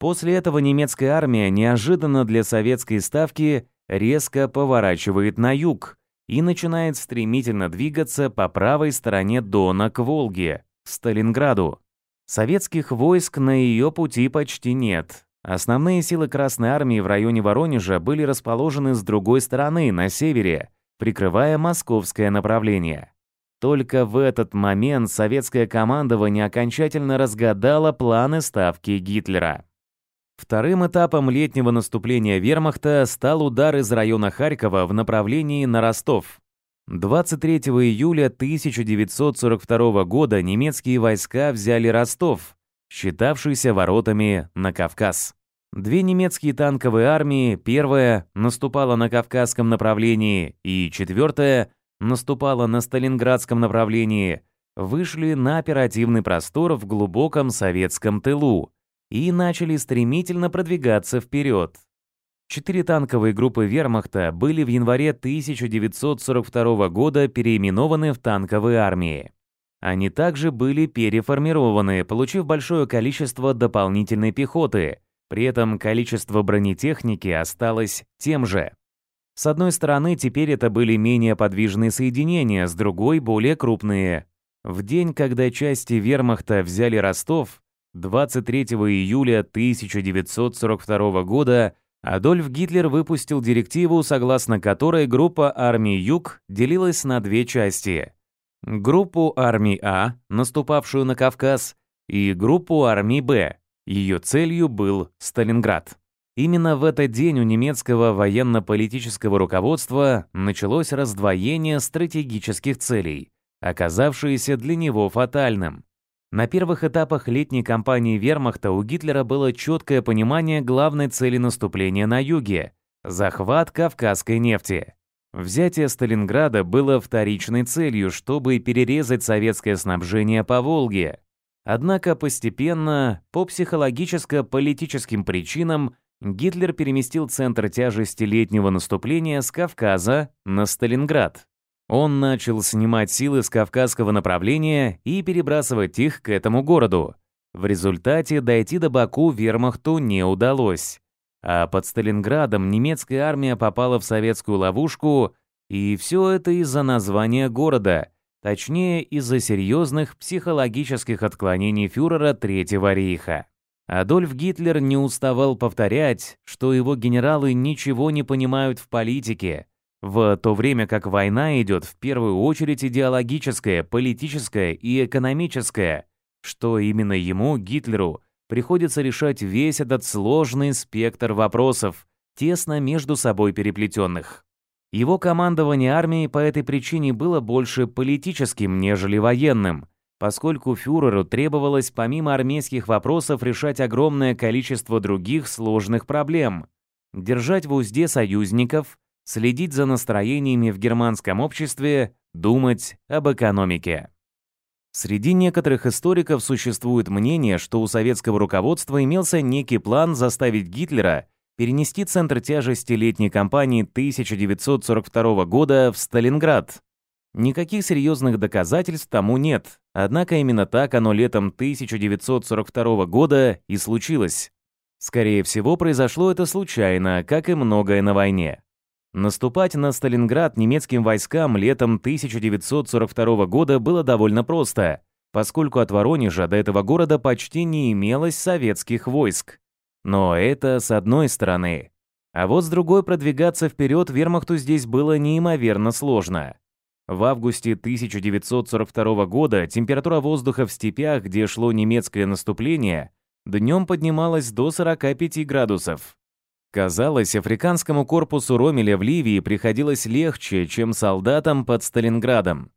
После этого немецкая армия неожиданно для советской ставки резко поворачивает на юг и начинает стремительно двигаться по правой стороне Дона к Волге, Сталинграду. Советских войск на ее пути почти нет. Основные силы Красной армии в районе Воронежа были расположены с другой стороны, на севере, прикрывая московское направление. Только в этот момент советское командование окончательно разгадало планы ставки Гитлера. Вторым этапом летнего наступления вермахта стал удар из района Харькова в направлении на Ростов. 23 июля 1942 года немецкие войска взяли Ростов, считавшийся воротами на Кавказ. Две немецкие танковые армии, первая наступала на кавказском направлении и четвертая наступала на сталинградском направлении, вышли на оперативный простор в глубоком советском тылу, и начали стремительно продвигаться вперед. Четыре танковые группы вермахта были в январе 1942 года переименованы в танковые армии. Они также были переформированы, получив большое количество дополнительной пехоты, при этом количество бронетехники осталось тем же. С одной стороны, теперь это были менее подвижные соединения, с другой – более крупные. В день, когда части вермахта взяли Ростов, 23 июля 1942 года Адольф Гитлер выпустил директиву, согласно которой группа армий Юг делилась на две части. Группу армий А, наступавшую на Кавказ, и группу армий Б. Ее целью был Сталинград. Именно в этот день у немецкого военно-политического руководства началось раздвоение стратегических целей, оказавшееся для него фатальным. На первых этапах летней кампании вермахта у Гитлера было четкое понимание главной цели наступления на юге – захват кавказской нефти. Взятие Сталинграда было вторичной целью, чтобы перерезать советское снабжение по Волге. Однако постепенно, по психологическо-политическим причинам, Гитлер переместил центр тяжести летнего наступления с Кавказа на Сталинград. Он начал снимать силы с кавказского направления и перебрасывать их к этому городу. В результате дойти до Баку вермахту не удалось. А под Сталинградом немецкая армия попала в советскую ловушку, и все это из-за названия города, точнее из-за серьезных психологических отклонений фюрера Третьего рейха. Адольф Гитлер не уставал повторять, что его генералы ничего не понимают в политике – в то время как война идет в первую очередь идеологическая, политическая и экономическая, что именно ему, Гитлеру, приходится решать весь этот сложный спектр вопросов, тесно между собой переплетенных. Его командование армией по этой причине было больше политическим, нежели военным, поскольку фюреру требовалось помимо армейских вопросов решать огромное количество других сложных проблем, держать в узде союзников, следить за настроениями в германском обществе, думать об экономике. Среди некоторых историков существует мнение, что у советского руководства имелся некий план заставить Гитлера перенести центр тяжести летней кампании 1942 года в Сталинград. Никаких серьезных доказательств тому нет, однако именно так оно летом 1942 года и случилось. Скорее всего, произошло это случайно, как и многое на войне. Наступать на Сталинград немецким войскам летом 1942 года было довольно просто, поскольку от Воронежа до этого города почти не имелось советских войск. Но это с одной стороны. А вот с другой продвигаться вперед вермахту здесь было неимоверно сложно. В августе 1942 года температура воздуха в степях, где шло немецкое наступление, днем поднималась до 45 градусов. Казалось, африканскому корпусу Ромеля в Ливии приходилось легче, чем солдатам под Сталинградом.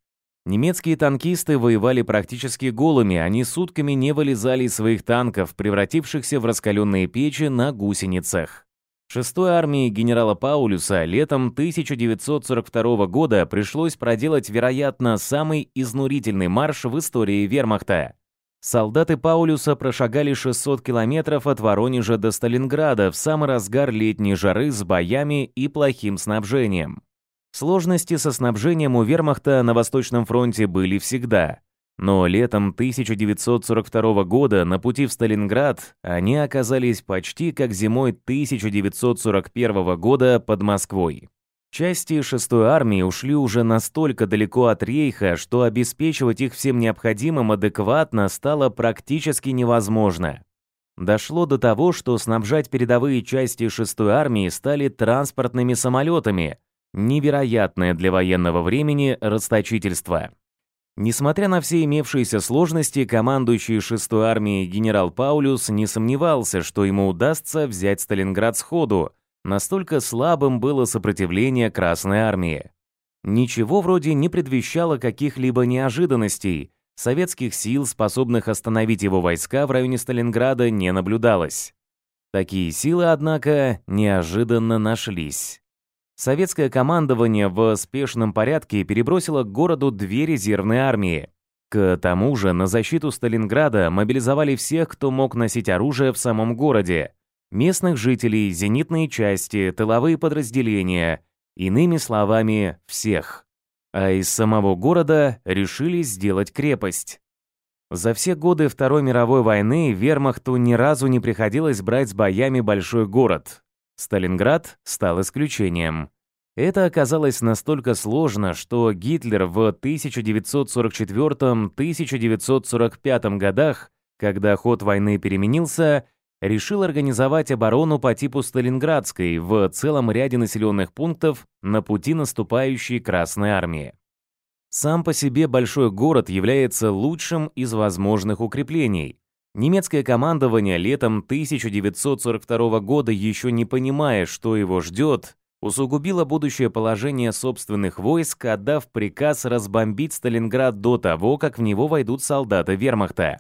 Немецкие танкисты воевали практически голыми, они сутками не вылезали из своих танков, превратившихся в раскаленные печи на гусеницах. 6-й армии генерала Паулюса летом 1942 года пришлось проделать, вероятно, самый изнурительный марш в истории вермахта Солдаты Паулюса прошагали 600 километров от Воронежа до Сталинграда в самый разгар летней жары с боями и плохим снабжением. Сложности со снабжением у вермахта на Восточном фронте были всегда. Но летом 1942 года на пути в Сталинград они оказались почти как зимой 1941 года под Москвой. Части 6-й армии ушли уже настолько далеко от рейха, что обеспечивать их всем необходимым адекватно стало практически невозможно. Дошло до того, что снабжать передовые части 6-й армии стали транспортными самолетами, невероятное для военного времени расточительство. Несмотря на все имевшиеся сложности, командующий 6-й армией генерал Паулюс не сомневался, что ему удастся взять Сталинград сходу – Настолько слабым было сопротивление Красной Армии. Ничего вроде не предвещало каких-либо неожиданностей, советских сил, способных остановить его войска в районе Сталинграда, не наблюдалось. Такие силы, однако, неожиданно нашлись. Советское командование в спешном порядке перебросило к городу две резервные армии. К тому же на защиту Сталинграда мобилизовали всех, кто мог носить оружие в самом городе, местных жителей, зенитные части, тыловые подразделения, иными словами, всех. А из самого города решили сделать крепость. За все годы Второй мировой войны вермахту ни разу не приходилось брать с боями большой город. Сталинград стал исключением. Это оказалось настолько сложно, что Гитлер в 1944-1945 годах, когда ход войны переменился, решил организовать оборону по типу Сталинградской в целом ряде населенных пунктов на пути наступающей Красной Армии. Сам по себе большой город является лучшим из возможных укреплений. Немецкое командование летом 1942 года, еще не понимая, что его ждет, усугубило будущее положение собственных войск, отдав приказ разбомбить Сталинград до того, как в него войдут солдаты вермахта.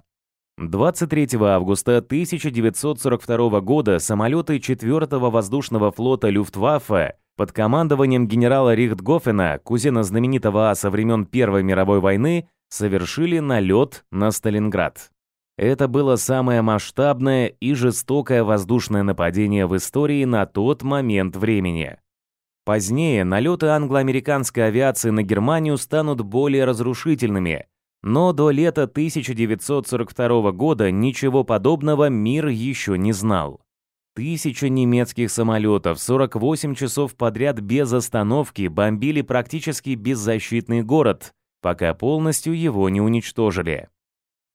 23 августа 1942 года самолеты 4-го воздушного флота Люфтваффе под командованием генерала Рихтгофена, кузена знаменитого аса времен Первой мировой войны, совершили налет на Сталинград. Это было самое масштабное и жестокое воздушное нападение в истории на тот момент времени. Позднее налеты англо-американской авиации на Германию станут более разрушительными – но до лета 1942 года ничего подобного мир еще не знал. Тысяча немецких самолетов 48 часов подряд без остановки бомбили практически беззащитный город, пока полностью его не уничтожили.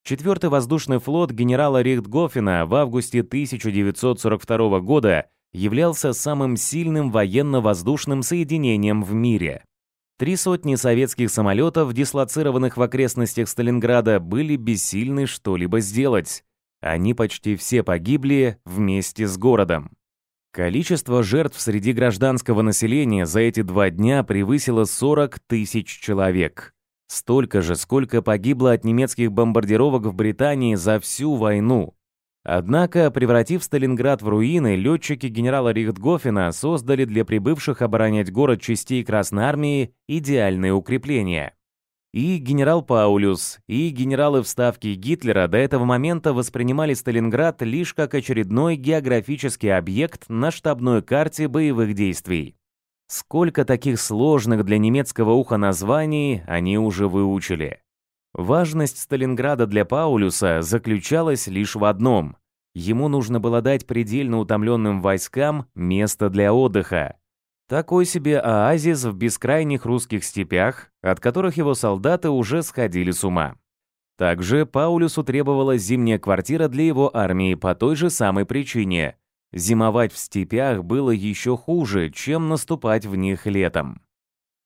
Четвертый воздушный флот генерала Рихтгофена в августе 1942 года являлся самым сильным военно-воздушным соединением в мире. Три сотни советских самолетов, дислоцированных в окрестностях Сталинграда, были бессильны что-либо сделать. Они почти все погибли вместе с городом. Количество жертв среди гражданского населения за эти два дня превысило 40 тысяч человек. Столько же, сколько погибло от немецких бомбардировок в Британии за всю войну. Однако, превратив Сталинград в руины, летчики генерала Рихтгофена создали для прибывших оборонять город частей Красной Армии идеальные укрепления. И генерал Паулюс, и генералы вставки Гитлера до этого момента воспринимали Сталинград лишь как очередной географический объект на штабной карте боевых действий. Сколько таких сложных для немецкого уха названий они уже выучили. Важность Сталинграда для Паулюса заключалась лишь в одном. Ему нужно было дать предельно утомленным войскам место для отдыха. Такой себе оазис в бескрайних русских степях, от которых его солдаты уже сходили с ума. Также Паулюсу требовалась зимняя квартира для его армии по той же самой причине. Зимовать в степях было еще хуже, чем наступать в них летом.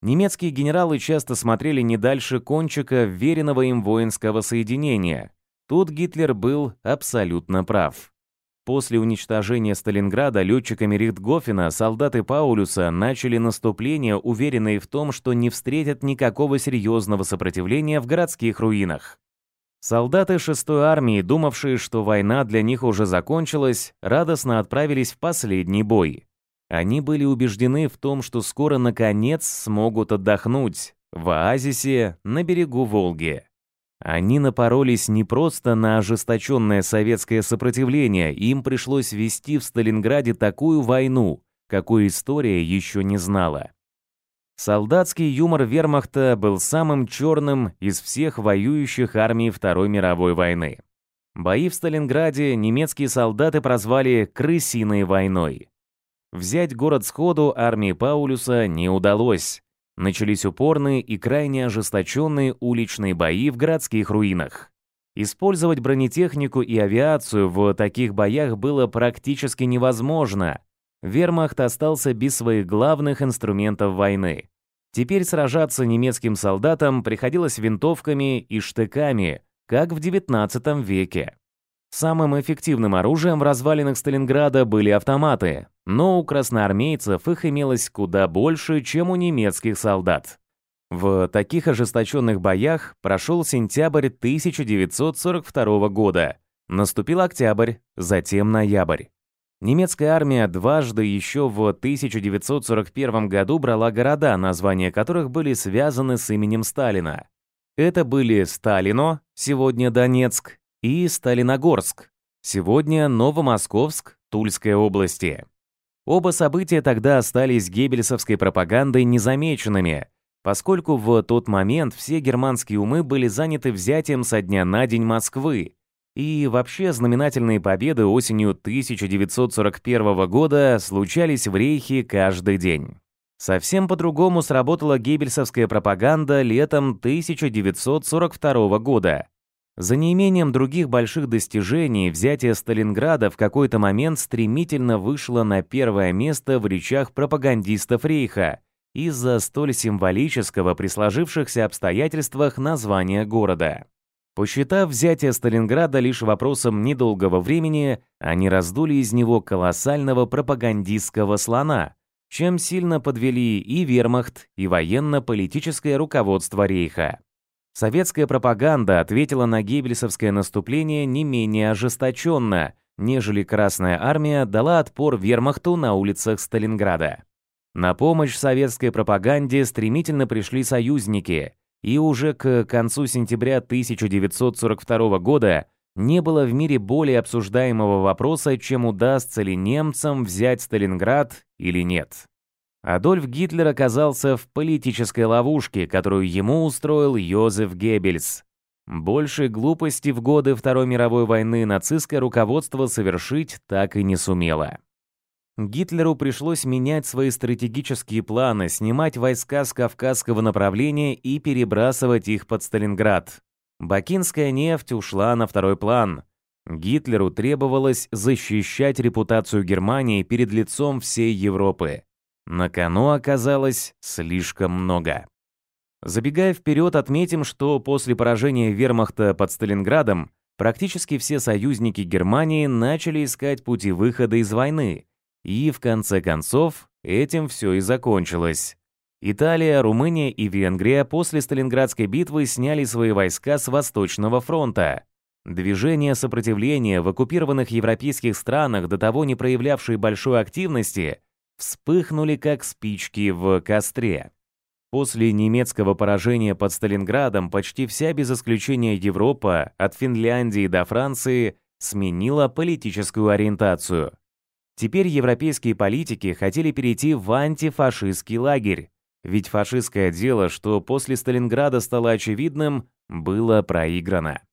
Немецкие генералы часто смотрели не дальше кончика веренного им воинского соединения. Тут Гитлер был абсолютно прав. После уничтожения Сталинграда летчиками Рихтгофена солдаты Паулюса начали наступление, уверенные в том, что не встретят никакого серьезного сопротивления в городских руинах. Солдаты 6-й армии, думавшие, что война для них уже закончилась, радостно отправились в последний бой. Они были убеждены в том, что скоро, наконец, смогут отдохнуть в оазисе на берегу Волги. Они напоролись не просто на ожесточенное советское сопротивление, им пришлось вести в Сталинграде такую войну, какую история еще не знала. Солдатский юмор вермахта был самым черным из всех воюющих армий Второй мировой войны. Бои в Сталинграде немецкие солдаты прозвали «крысиной войной». Взять город сходу армии Паулюса не удалось. Начались упорные и крайне ожесточенные уличные бои в городских руинах. Использовать бронетехнику и авиацию в таких боях было практически невозможно. Вермахт остался без своих главных инструментов войны. Теперь сражаться немецким солдатам приходилось винтовками и штыками, как в XIX веке. Самым эффективным оружием в развалинах Сталинграда были автоматы, но у красноармейцев их имелось куда больше, чем у немецких солдат. В таких ожесточенных боях прошел сентябрь 1942 года, наступил октябрь, затем ноябрь. Немецкая армия дважды еще в 1941 году брала города, названия которых были связаны с именем Сталина. Это были Сталино, сегодня Донецк, и Сталиногорск, сегодня Новомосковск Тульской области. Оба события тогда остались геббельсовской пропагандой незамеченными, поскольку в тот момент все германские умы были заняты взятием со дня на день Москвы, и вообще знаменательные победы осенью 1941 года случались в Рейхе каждый день. Совсем по-другому сработала геббельсовская пропаганда летом 1942 года, за неимением других больших достижений взятие Сталинграда в какой-то момент стремительно вышло на первое место в речах пропагандистов Рейха из-за столь символического при сложившихся обстоятельствах названия города. Посчитав взятие Сталинграда лишь вопросом недолгого времени, они раздули из него колоссального пропагандистского слона, чем сильно подвели и вермахт, и военно-политическое руководство Рейха. Советская пропаганда ответила на геббельсовское наступление не менее ожесточенно, нежели Красная армия дала отпор вермахту на улицах Сталинграда. На помощь советской пропаганде стремительно пришли союзники, и уже к концу сентября 1942 года не было в мире более обсуждаемого вопроса, чем удастся ли немцам взять Сталинград или нет. Адольф Гитлер оказался в политической ловушке, которую ему устроил Йозеф Геббельс. Больше глупости в годы Второй мировой войны нацистское руководство совершить так и не сумело. Гитлеру пришлось менять свои стратегические планы, снимать войска с кавказского направления и перебрасывать их под Сталинград. Бакинская нефть ушла на второй план. Гитлеру требовалось защищать репутацию Германии перед лицом всей Европы. На кону оказалось слишком много. Забегая вперед, отметим, что после поражения вермахта под Сталинградом практически все союзники Германии начали искать пути выхода из войны, и в конце концов этим все и закончилось. Италия, Румыния и Венгрия после Сталинградской битвы сняли свои войска с Восточного фронта. Движение сопротивления в оккупированных европейских странах, до того не проявлявшие большой активности, вспыхнули как спички в костре. После немецкого поражения под Сталинградом почти вся без исключения Европа, от Финляндии до Франции, сменила политическую ориентацию. Теперь европейские политики хотели перейти в антифашистский лагерь, ведь фашистское дело, что после Сталинграда стало очевидным, было проиграно.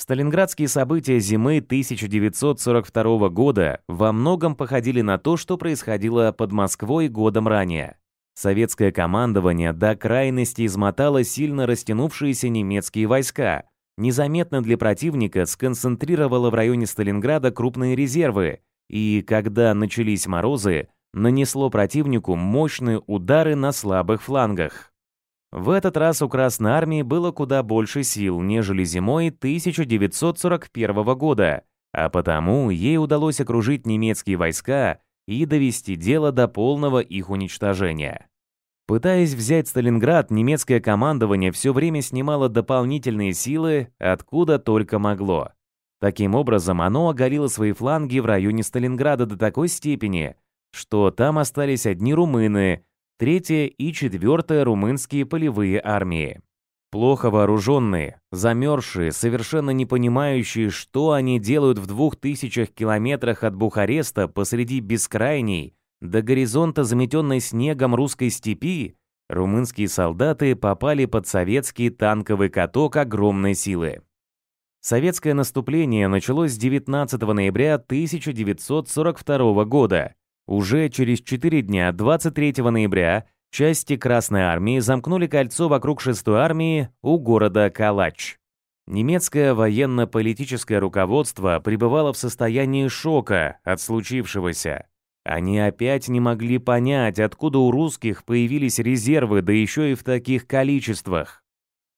Сталинградские события зимы 1942 года во многом походили на то, что происходило под Москвой годом ранее. Советское командование до крайности измотало сильно растянувшиеся немецкие войска, незаметно для противника сконцентрировало в районе Сталинграда крупные резервы, и, когда начались морозы, нанесло противнику мощные удары на слабых флангах. В этот раз у Красной Армии было куда больше сил, нежели зимой 1941 года, а потому ей удалось окружить немецкие войска и довести дело до полного их уничтожения. Пытаясь взять Сталинград, немецкое командование все время снимало дополнительные силы, откуда только могло. Таким образом, оно оголило свои фланги в районе Сталинграда до такой степени, что там остались одни румыны, третья и четвертая румынские полевые армии. Плохо вооруженные, замерзшие, совершенно не понимающие, что они делают в двух тысячах километрах от Бухареста посреди бескрайней, до горизонта заметенной снегом русской степи, румынские солдаты попали под советский танковый каток огромной силы. Советское наступление началось 19 ноября 1942 года уже через четыре дня, 23 ноября, части Красной Армии замкнули кольцо вокруг 6-й армии у города Калач. Немецкое военно-политическое руководство пребывало в состоянии шока от случившегося. Они опять не могли понять, откуда у русских появились резервы, да еще и в таких количествах.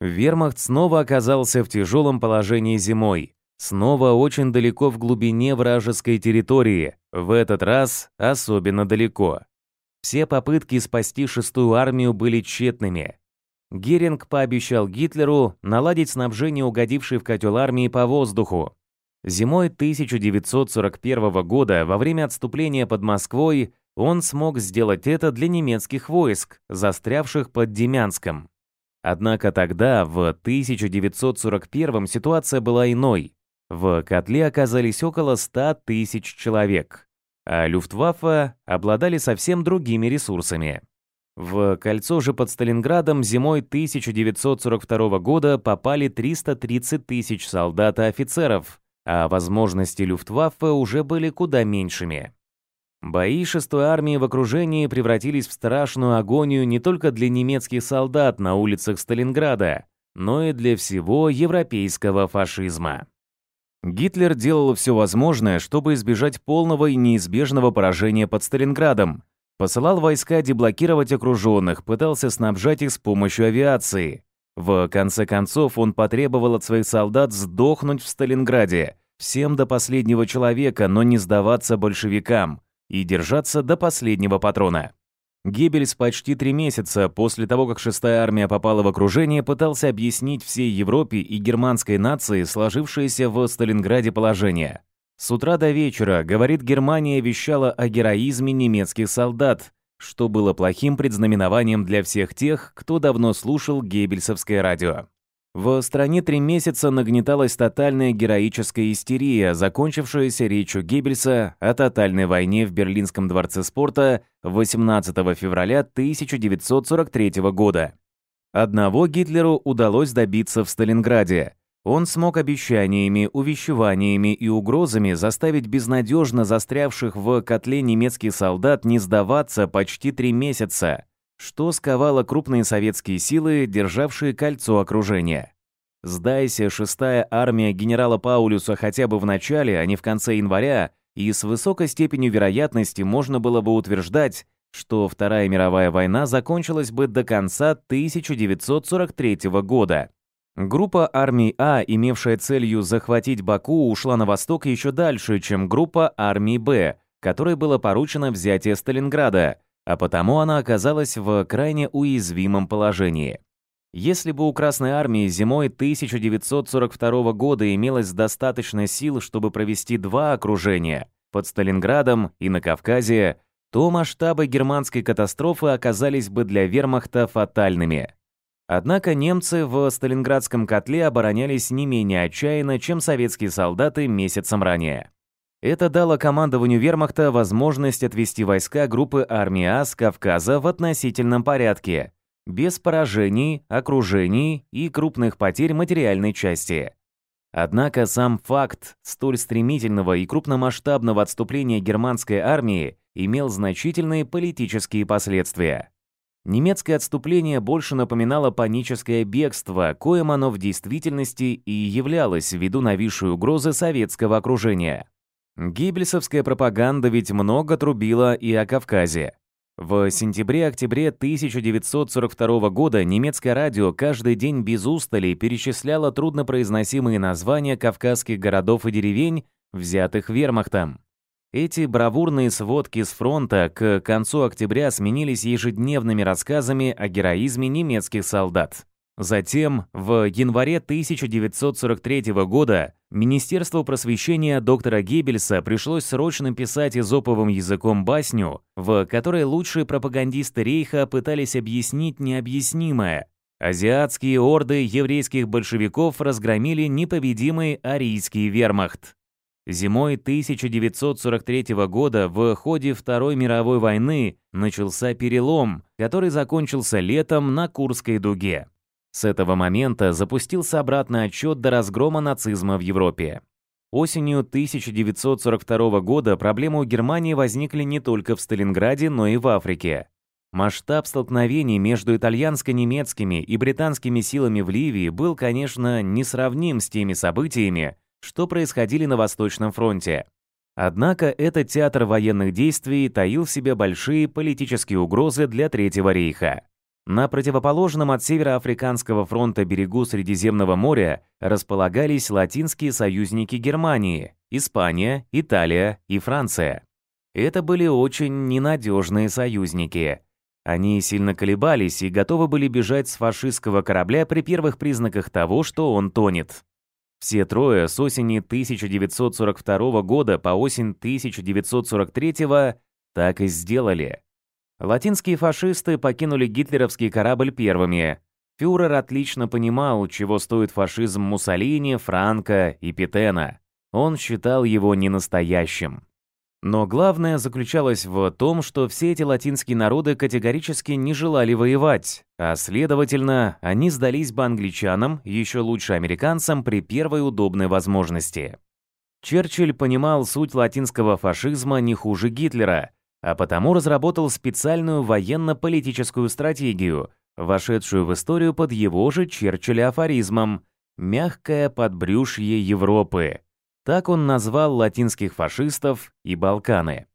Вермахт снова оказался в тяжелом положении зимой снова очень далеко в глубине вражеской территории, в этот раз особенно далеко. Все попытки спасти шестую армию были тщетными. Геринг пообещал Гитлеру наладить снабжение угодившей в котел армии по воздуху. Зимой 1941 года, во время отступления под Москвой, он смог сделать это для немецких войск, застрявших под Демянском. Однако тогда, в 1941 ситуация была иной. В котле оказались около 100 тысяч человек, а Люфтваффе обладали совсем другими ресурсами. В кольцо же под Сталинградом зимой 1942 года попали 330 тысяч солдат и офицеров, а возможности Люфтваффе уже были куда меньшими. Бои 6-й армии в окружении превратились в страшную агонию не только для немецких солдат на улицах Сталинграда, но и для всего европейского фашизма. Гитлер делал все возможное, чтобы избежать полного и неизбежного поражения под Сталинградом. Посылал войска деблокировать окруженных, пытался снабжать их с помощью авиации. В конце концов, он потребовал от своих солдат сдохнуть в Сталинграде, всем до последнего человека, но не сдаваться большевикам и держаться до последнего патрона. Геббельс почти три месяца после того, как шестая армия попала в окружение, пытался объяснить всей Европе и германской нации сложившееся в Сталинграде положение. С утра до вечера, говорит, Германия вещала о героизме немецких солдат, что было плохим предзнаменованием для всех тех, кто давно слушал геббельсовское радио. В стране три месяца нагнеталась тотальная героическая истерия, закончившаяся речью Геббельса о тотальной войне в Берлинском дворце спорта 18 февраля 1943 года. Одного Гитлеру удалось добиться в Сталинграде. Он смог обещаниями, увещеваниями и угрозами заставить безнадежно застрявших в котле немецких солдат не сдаваться почти три месяца – что сковало крупные советские силы, державшие кольцо окружения. Сдайся, шестая армия генерала Паулюса хотя бы в начале, а не в конце января, и с высокой степенью вероятности можно было бы утверждать, что Вторая мировая война закончилась бы до конца 1943 года. Группа армий А, имевшая целью захватить Баку, ушла на восток еще дальше, чем группа армий Б, которой было поручено взятие Сталинграда – а потому она оказалась в крайне уязвимом положении. Если бы у Красной Армии зимой 1942 года имелось достаточно сил, чтобы провести два окружения под Сталинградом и на Кавказе, то масштабы германской катастрофы оказались бы для вермахта фатальными. Однако немцы в Сталинградском котле оборонялись не менее отчаянно, чем советские солдаты месяцем ранее. Это дало командованию вермахта возможность отвести войска группы армия с Кавказа в относительном порядке, без поражений, окружений и крупных потерь материальной части. Однако сам факт столь стремительного и крупномасштабного отступления германской армии имел значительные политические последствия. Немецкое отступление больше напоминало паническое бегство, коим оно в действительности и являлось ввиду нависшей угрозы советского окружения. Гиббельсовская пропаганда ведь много трубила и о Кавказе. В сентябре-октябре 1942 года немецкое радио каждый день без устали перечисляло труднопроизносимые названия кавказских городов и деревень, взятых вермахтом. Эти бравурные сводки с фронта к концу октября сменились ежедневными рассказами о героизме немецких солдат. Затем, в январе 1943 года, Министерству просвещения доктора Геббельса пришлось срочно писать изоповым языком басню, в которой лучшие пропагандисты Рейха пытались объяснить необъяснимое. Азиатские орды еврейских большевиков разгромили непобедимый арийский вермахт. Зимой 1943 года в ходе Второй мировой войны начался перелом, который закончился летом на Курской дуге. С этого момента запустился обратный отчет до разгрома нацизма в Европе. Осенью 1942 года проблемы у Германии возникли не только в Сталинграде, но и в Африке. Масштаб столкновений между итальянско-немецкими и британскими силами в Ливии был, конечно, несравним с теми событиями, что происходили на Восточном фронте. Однако этот театр военных действий таил в себе большие политические угрозы для Третьего рейха. На противоположном от Североафриканского фронта берегу Средиземного моря располагались латинские союзники Германии, Испания, Италия и Франция. Это были очень ненадежные союзники. Они сильно колебались и готовы были бежать с фашистского корабля при первых признаках того, что он тонет. Все трое с осени 1942 года по осень 1943 так и сделали. Латинские фашисты покинули гитлеровский корабль первыми. Фюрер отлично понимал, чего стоит фашизм Муссолини, Франко и Петена. Он считал его ненастоящим. Но главное заключалось в том, что все эти латинские народы категорически не желали воевать, а следовательно, они сдались бы англичанам, еще лучше американцам при первой удобной возможности. Черчилль понимал суть латинского фашизма не хуже Гитлера – а потому разработал специальную военно-политическую стратегию, вошедшую в историю под его же Черчилля афоризмом «мягкое подбрюшье Европы». Так он назвал латинских фашистов и Балканы.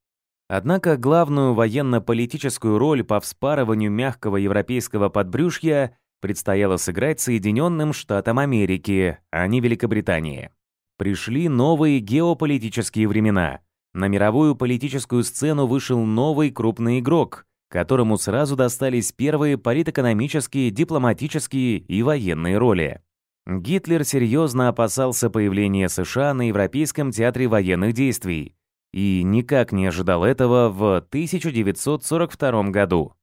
Однако главную военно-политическую роль по вспарыванию мягкого европейского подбрюшья предстояло сыграть Соединенным Штатам Америки, а не Великобритании. Пришли новые геополитические времена – на мировую политическую сцену вышел новый крупный игрок, которому сразу достались первые политэкономические, дипломатические и военные роли. Гитлер серьезно опасался появления США на Европейском театре военных действий и никак не ожидал этого в 1942 году.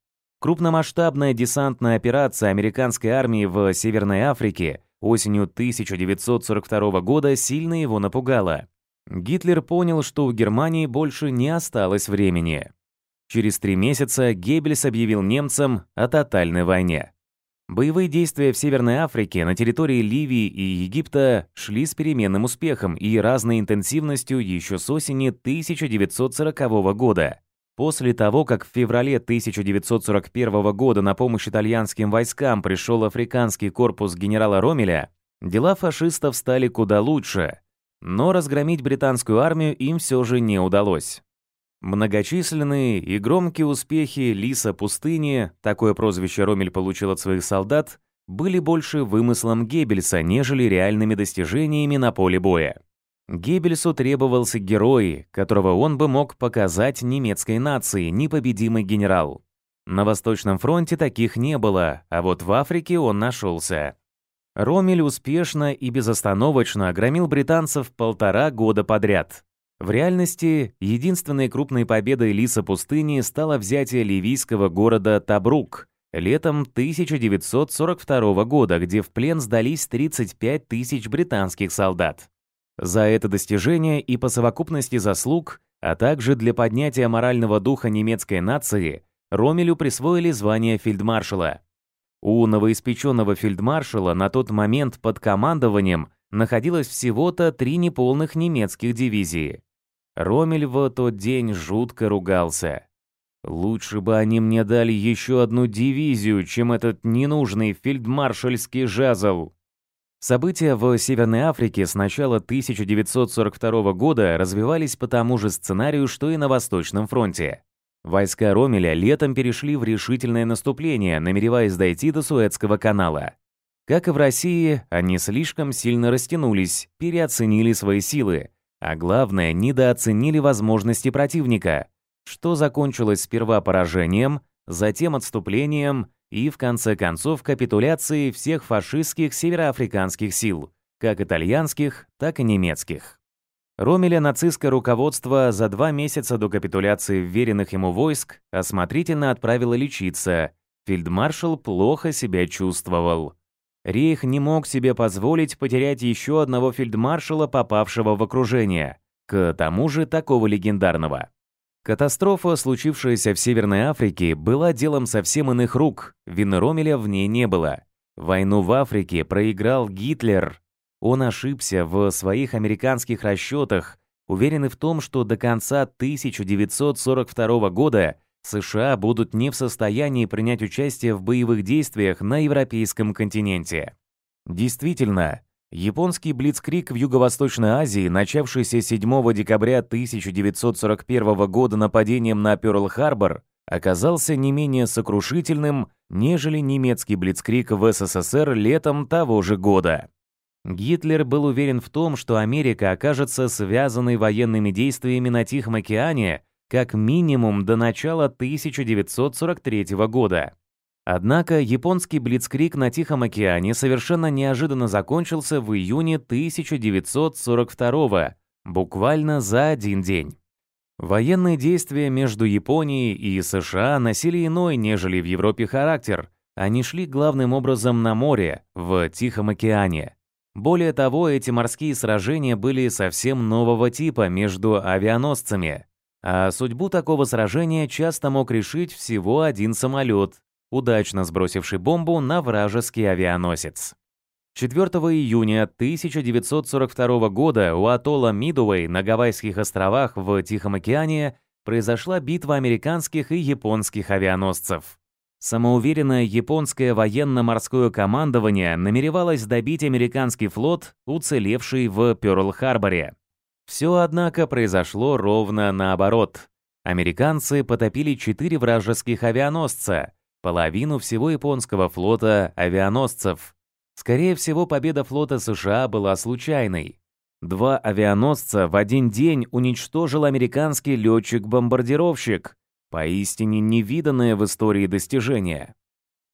Крупномасштабная десантная операция американской армии в Северной Африке осенью 1942 года сильно его напугала. Гитлер понял, что у Германии больше не осталось времени. Через три месяца Геббельс объявил немцам о тотальной войне. Боевые действия в Северной Африке на территории Ливии и Египта шли с переменным успехом и разной интенсивностью еще с осени 1940 года. После того, как в феврале 1941 года на помощь итальянским войскам пришел африканский корпус генерала Ромеля, дела фашистов стали куда лучше – но разгромить британскую армию им все же не удалось. Многочисленные и громкие успехи Лиса пустыни, такое прозвище Ромель получил от своих солдат, были больше вымыслом Геббельса, нежели реальными достижениями на поле боя. Геббельсу требовался герой, которого он бы мог показать немецкой нации, непобедимый генерал. На Восточном фронте таких не было, а вот в Африке он нашелся. Ромель успешно и безостановочно огромил британцев полтора года подряд. В реальности, единственной крупной победой Лиса пустыни стало взятие ливийского города Табрук летом 1942 года, где в плен сдались 35 тысяч британских солдат. За это достижение и по совокупности заслуг, а также для поднятия морального духа немецкой нации, Ромелю присвоили звание фельдмаршала. У новоиспеченного фельдмаршала на тот момент под командованием находилось всего-то три неполных немецких дивизии. Ромель в тот день жутко ругался. «Лучше бы они мне дали еще одну дивизию, чем этот ненужный фельдмаршальский жазл». События в Северной Африке с начала 1942 года развивались по тому же сценарию, что и на Восточном фронте. Войска Ромеля летом перешли в решительное наступление, намереваясь дойти до Суэцкого канала. Как и в России, они слишком сильно растянулись, переоценили свои силы, а главное, недооценили возможности противника, что закончилось сперва поражением, затем отступлением и, в конце концов, капитуляцией всех фашистских североафриканских сил, как итальянских, так и немецких. Ромеля нацистское руководство за два месяца до капитуляции веренных ему войск осмотрительно отправило лечиться. Фельдмаршал плохо себя чувствовал. Рейх не мог себе позволить потерять еще одного фельдмаршала, попавшего в окружение, к тому же такого легендарного. Катастрофа, случившаяся в Северной Африке, была делом совсем иных рук, вины Ромеля в ней не было. Войну в Африке проиграл Гитлер, он ошибся в своих американских расчетах, уверенный в том, что до конца 1942 года США будут не в состоянии принять участие в боевых действиях на европейском континенте. Действительно, японский блицкрик в Юго-Восточной Азии, начавшийся 7 декабря 1941 года нападением на Пёрл-Харбор, оказался не менее сокрушительным, нежели немецкий блицкрик в СССР летом того же года. Гитлер был уверен в том, что Америка окажется связанной военными действиями на Тихом океане как минимум до начала 1943 года. Однако японский блицкрик на Тихом океане совершенно неожиданно закончился в июне 1942 буквально за один день. Военные действия между Японией и США носили иной, нежели в Европе характер. Они шли главным образом на море, в Тихом океане. Более того, эти морские сражения были совсем нового типа между авианосцами, а судьбу такого сражения часто мог решить всего один самолет, удачно сбросивший бомбу на вражеский авианосец. 4 июня 1942 года у атолла Мидуэй на Гавайских островах в Тихом океане произошла битва американских и японских авианосцев. Самоуверенное японское военно-морское командование намеревалось добить американский флот, уцелевший в Пёрл-Харборе. Все, однако, произошло ровно наоборот. Американцы потопили четыре вражеских авианосца, половину всего японского флота авианосцев. Скорее всего, победа флота США была случайной. Два авианосца в один день уничтожил американский летчик-бомбардировщик – Поистине невиданное в истории достижение.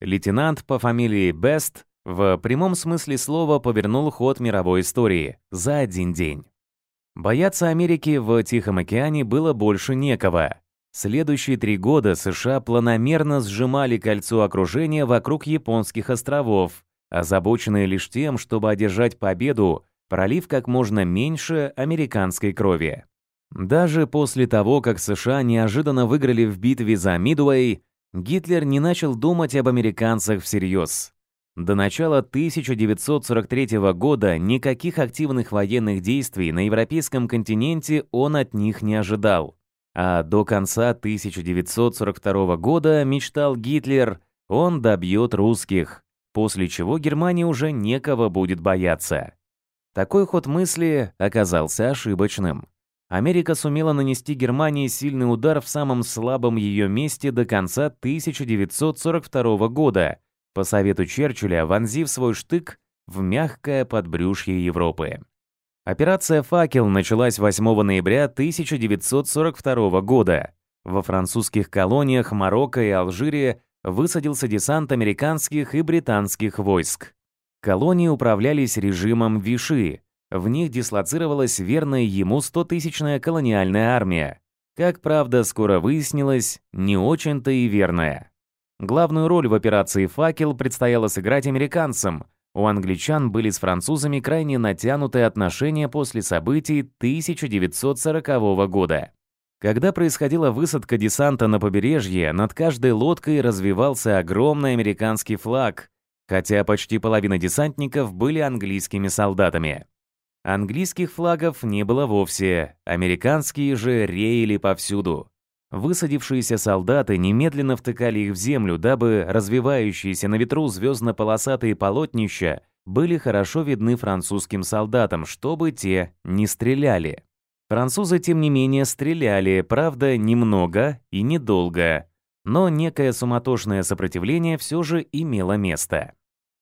Лейтенант по фамилии Бест в прямом смысле слова повернул ход мировой истории за один день. Бояться Америки в Тихом океане было больше некого. Следующие три года США планомерно сжимали кольцо окружения вокруг японских островов, озабоченные лишь тем, чтобы одержать победу, пролив как можно меньше американской крови. Даже после того, как США неожиданно выиграли в битве за Мидуэй, Гитлер не начал думать об американцах всерьез. До начала 1943 года никаких активных военных действий на европейском континенте он от них не ожидал. А до конца 1942 года, мечтал Гитлер, он добьет русских, после чего Германии уже некого будет бояться. Такой ход мысли оказался ошибочным. Америка сумела нанести Германии сильный удар в самом слабом ее месте до конца 1942 года, по совету Черчилля вонзив свой штык в мягкое подбрюшье Европы. Операция «Факел» началась 8 ноября 1942 года. Во французских колониях Марокко и Алжире высадился десант американских и британских войск. Колонии управлялись режимом Виши, в них дислоцировалась верная ему 100-тысячная колониальная армия. Как, правда, скоро выяснилось, не очень-то и верная. Главную роль в операции «Факел» предстояло сыграть американцам. У англичан были с французами крайне натянутые отношения после событий 1940 года. Когда происходила высадка десанта на побережье, над каждой лодкой развивался огромный американский флаг, хотя почти половина десантников были английскими солдатами. Английских флагов не было вовсе, американские же реяли повсюду. Высадившиеся солдаты немедленно втыкали их в землю, дабы развивающиеся на ветру звездно-полосатые полотнища были хорошо видны французским солдатам, чтобы те не стреляли. Французы, тем не менее, стреляли, правда, немного и недолго, но некое суматошное сопротивление все же имело место.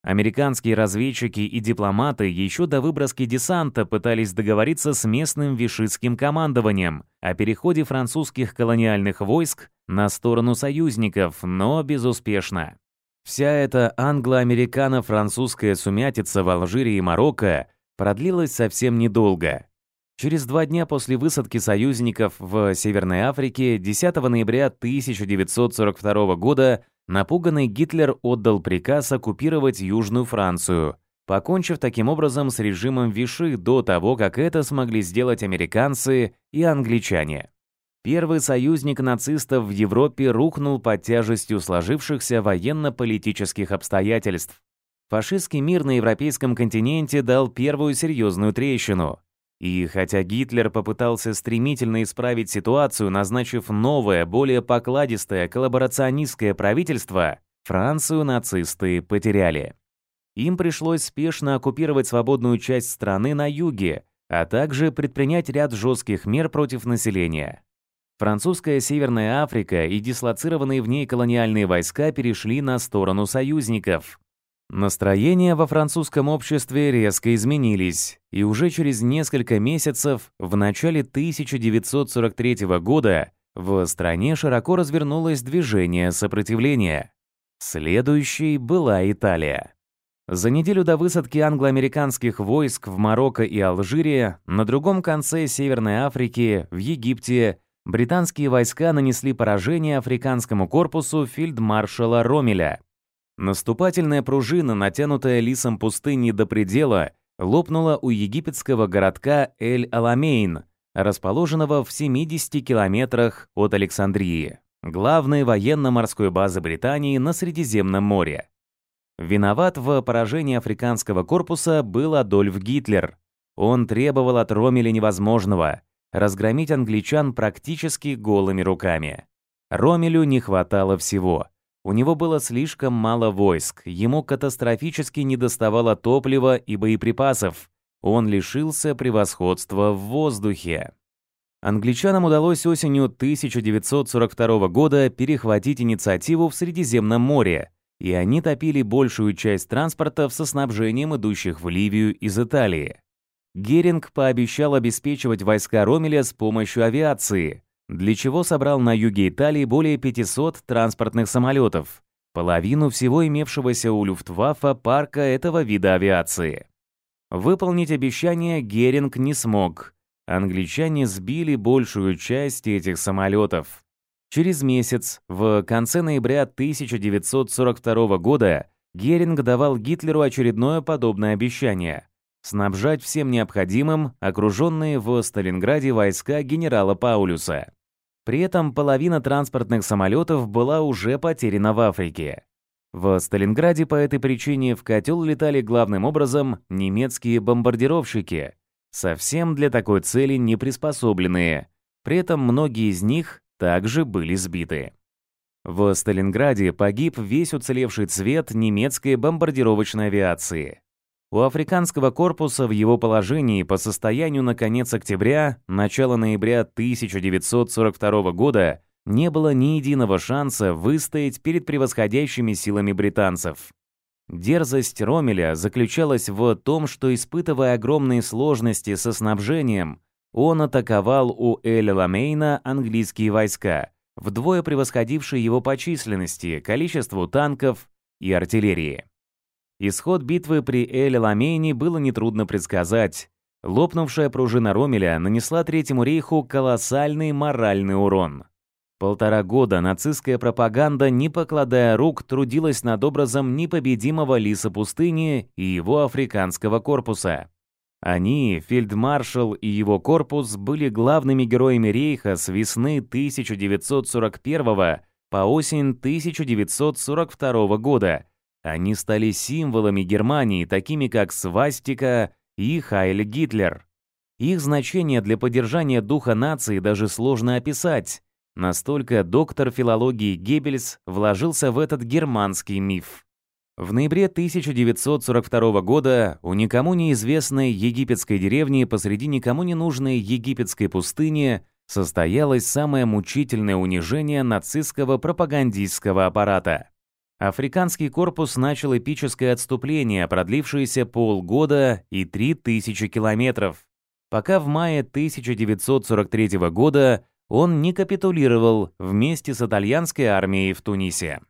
Американские разведчики и дипломаты еще до выброски десанта пытались договориться с местным вишитским командованием о переходе французских колониальных войск на сторону союзников, но безуспешно. Вся эта англо-американо-французская сумятица в Алжире и Марокко продлилась совсем недолго. Через два дня после высадки союзников в Северной Африке 10 ноября 1942 года Напуганный Гитлер отдал приказ оккупировать Южную Францию, покончив таким образом с режимом Виши до того, как это смогли сделать американцы и англичане. Первый союзник нацистов в Европе рухнул под тяжестью сложившихся военно-политических обстоятельств. Фашистский мир на европейском континенте дал первую серьезную трещину – и хотя Гитлер попытался стремительно исправить ситуацию, назначив новое, более покладистое коллаборационистское правительство, Францию нацисты потеряли. Им пришлось спешно оккупировать свободную часть страны на юге, а также предпринять ряд жестких мер против населения. Французская Северная Африка и дислоцированные в ней колониальные войска перешли на сторону союзников. Настроения во французском обществе резко изменились, и уже через несколько месяцев, в начале 1943 года, в стране широко развернулось движение сопротивления. Следующей была Италия. За неделю до высадки англо-американских войск в Марокко и Алжире, на другом конце Северной Африки, в Египте, британские войска нанесли поражение африканскому корпусу фельдмаршала Ромеля – Наступательная пружина, натянутая лисом пустыни до предела, лопнула у египетского городка Эль-Аламейн, расположенного в 70 километрах от Александрии, главной военно-морской базы Британии на Средиземном море. Виноват в поражении африканского корпуса был Адольф Гитлер. Он требовал от Ромеля невозможного – разгромить англичан практически голыми руками. Ромелю не хватало всего – у него было слишком мало войск, ему катастрофически недоставало топлива и боеприпасов. Он лишился превосходства в воздухе. Англичанам удалось осенью 1942 года перехватить инициативу в Средиземном море, и они топили большую часть транспорта со снабжением идущих в Ливию из Италии. Геринг пообещал обеспечивать войска Ромеля с помощью авиации, для чего собрал на юге Италии более 500 транспортных самолетов, половину всего имевшегося у Люфтваффе парка этого вида авиации. Выполнить обещание Геринг не смог. Англичане сбили большую часть этих самолетов. Через месяц, в конце ноября 1942 года, Геринг давал Гитлеру очередное подобное обещание – снабжать всем необходимым окруженные в Сталинграде войска генерала Паулюса. При этом половина транспортных самолетов была уже потеряна в Африке. В Сталинграде по этой причине в котел летали главным образом немецкие бомбардировщики, совсем для такой цели не приспособленные. При этом многие из них также были сбиты. В Сталинграде погиб весь уцелевший цвет немецкой бомбардировочной авиации. У африканского корпуса в его положении по состоянию на конец октября, начало ноября 1942 года не было ни единого шанса выстоять перед превосходящими силами британцев. Дерзость Ромеля заключалась в том, что, испытывая огромные сложности со снабжением, он атаковал у Эль Ламейна английские войска, вдвое превосходившие его по численности, количеству танков и артиллерии. Исход битвы при Эль-Ламейне было нетрудно предсказать. Лопнувшая пружина Ромеля нанесла Третьему рейху колоссальный моральный урон. Полтора года нацистская пропаганда, не покладая рук, трудилась над образом непобедимого лиса пустыни и его африканского корпуса. Они, фельдмаршал и его корпус, были главными героями рейха с весны 1941 по осень 1942 года, они стали символами Германии, такими как свастика и Хайль Гитлер. Их значение для поддержания духа нации даже сложно описать. Настолько доктор филологии Геббельс вложился в этот германский миф. В ноябре 1942 года у никому неизвестной египетской деревни посреди никому не нужной египетской пустыни состоялось самое мучительное унижение нацистского пропагандистского аппарата. Африканский корпус начал эпическое отступление, продлившееся полгода и 3000 километров, пока в мае 1943 года он не капитулировал вместе с итальянской армией в Тунисе.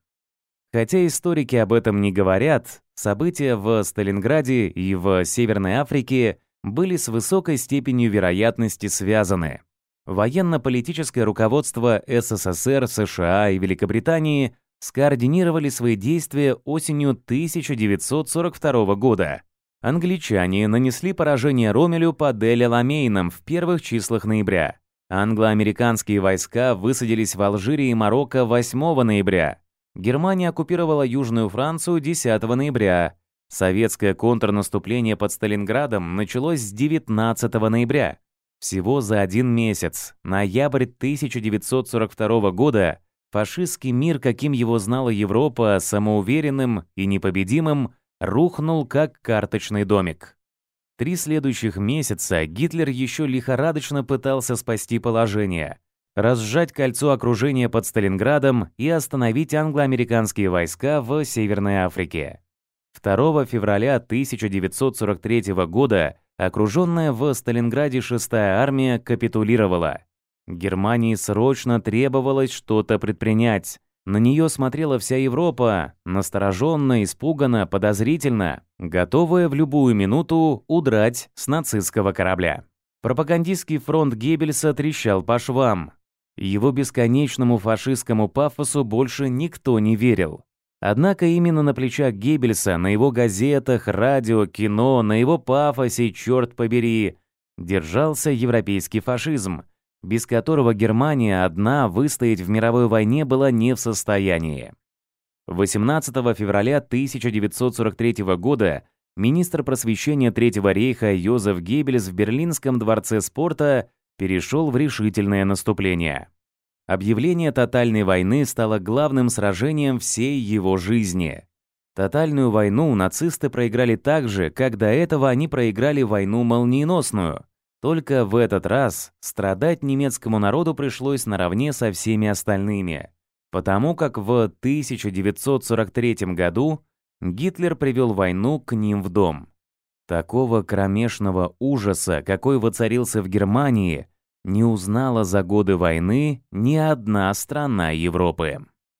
Хотя историки об этом не говорят, события в Сталинграде и в Северной Африке были с высокой степенью вероятности связаны. Военно-политическое руководство СССР, США и Великобритании скоординировали свои действия осенью 1942 года. Англичане нанесли поражение Ромелю под Эль-Ламейном в первых числах ноября. Англо-американские войска высадились в Алжире и Марокко 8 ноября. Германия оккупировала Южную Францию 10 ноября. Советское контрнаступление под Сталинградом началось с 19 ноября. Всего за один месяц, ноябрь 1942 года, фашистский мир, каким его знала Европа, самоуверенным и непобедимым, рухнул как карточный домик. Три следующих месяца Гитлер еще лихорадочно пытался спасти положение, разжать кольцо окружения под Сталинградом и остановить англо-американские войска в Северной Африке. 2 февраля 1943 года окруженная в Сталинграде 6-я армия капитулировала – Германии срочно требовалось что-то предпринять. На нее смотрела вся Европа, настороженно, испуганно, подозрительно, готовая в любую минуту удрать с нацистского корабля. Пропагандистский фронт Геббельса трещал по швам. Его бесконечному фашистскому пафосу больше никто не верил. Однако именно на плечах Геббельса, на его газетах, радио, кино, на его пафосе, черт побери, держался европейский фашизм – без которого Германия одна выстоять в мировой войне была не в состоянии. 18 февраля 1943 года министр просвещения Третьего рейха Йозеф Геббельс в Берлинском дворце спорта перешел в решительное наступление. Объявление тотальной войны стало главным сражением всей его жизни. Тотальную войну нацисты проиграли так же, как до этого они проиграли войну молниеносную – только в этот раз страдать немецкому народу пришлось наравне со всеми остальными, потому как в 1943 году Гитлер привел войну к ним в дом. Такого кромешного ужаса, какой воцарился в Германии, не узнала за годы войны ни одна страна Европы.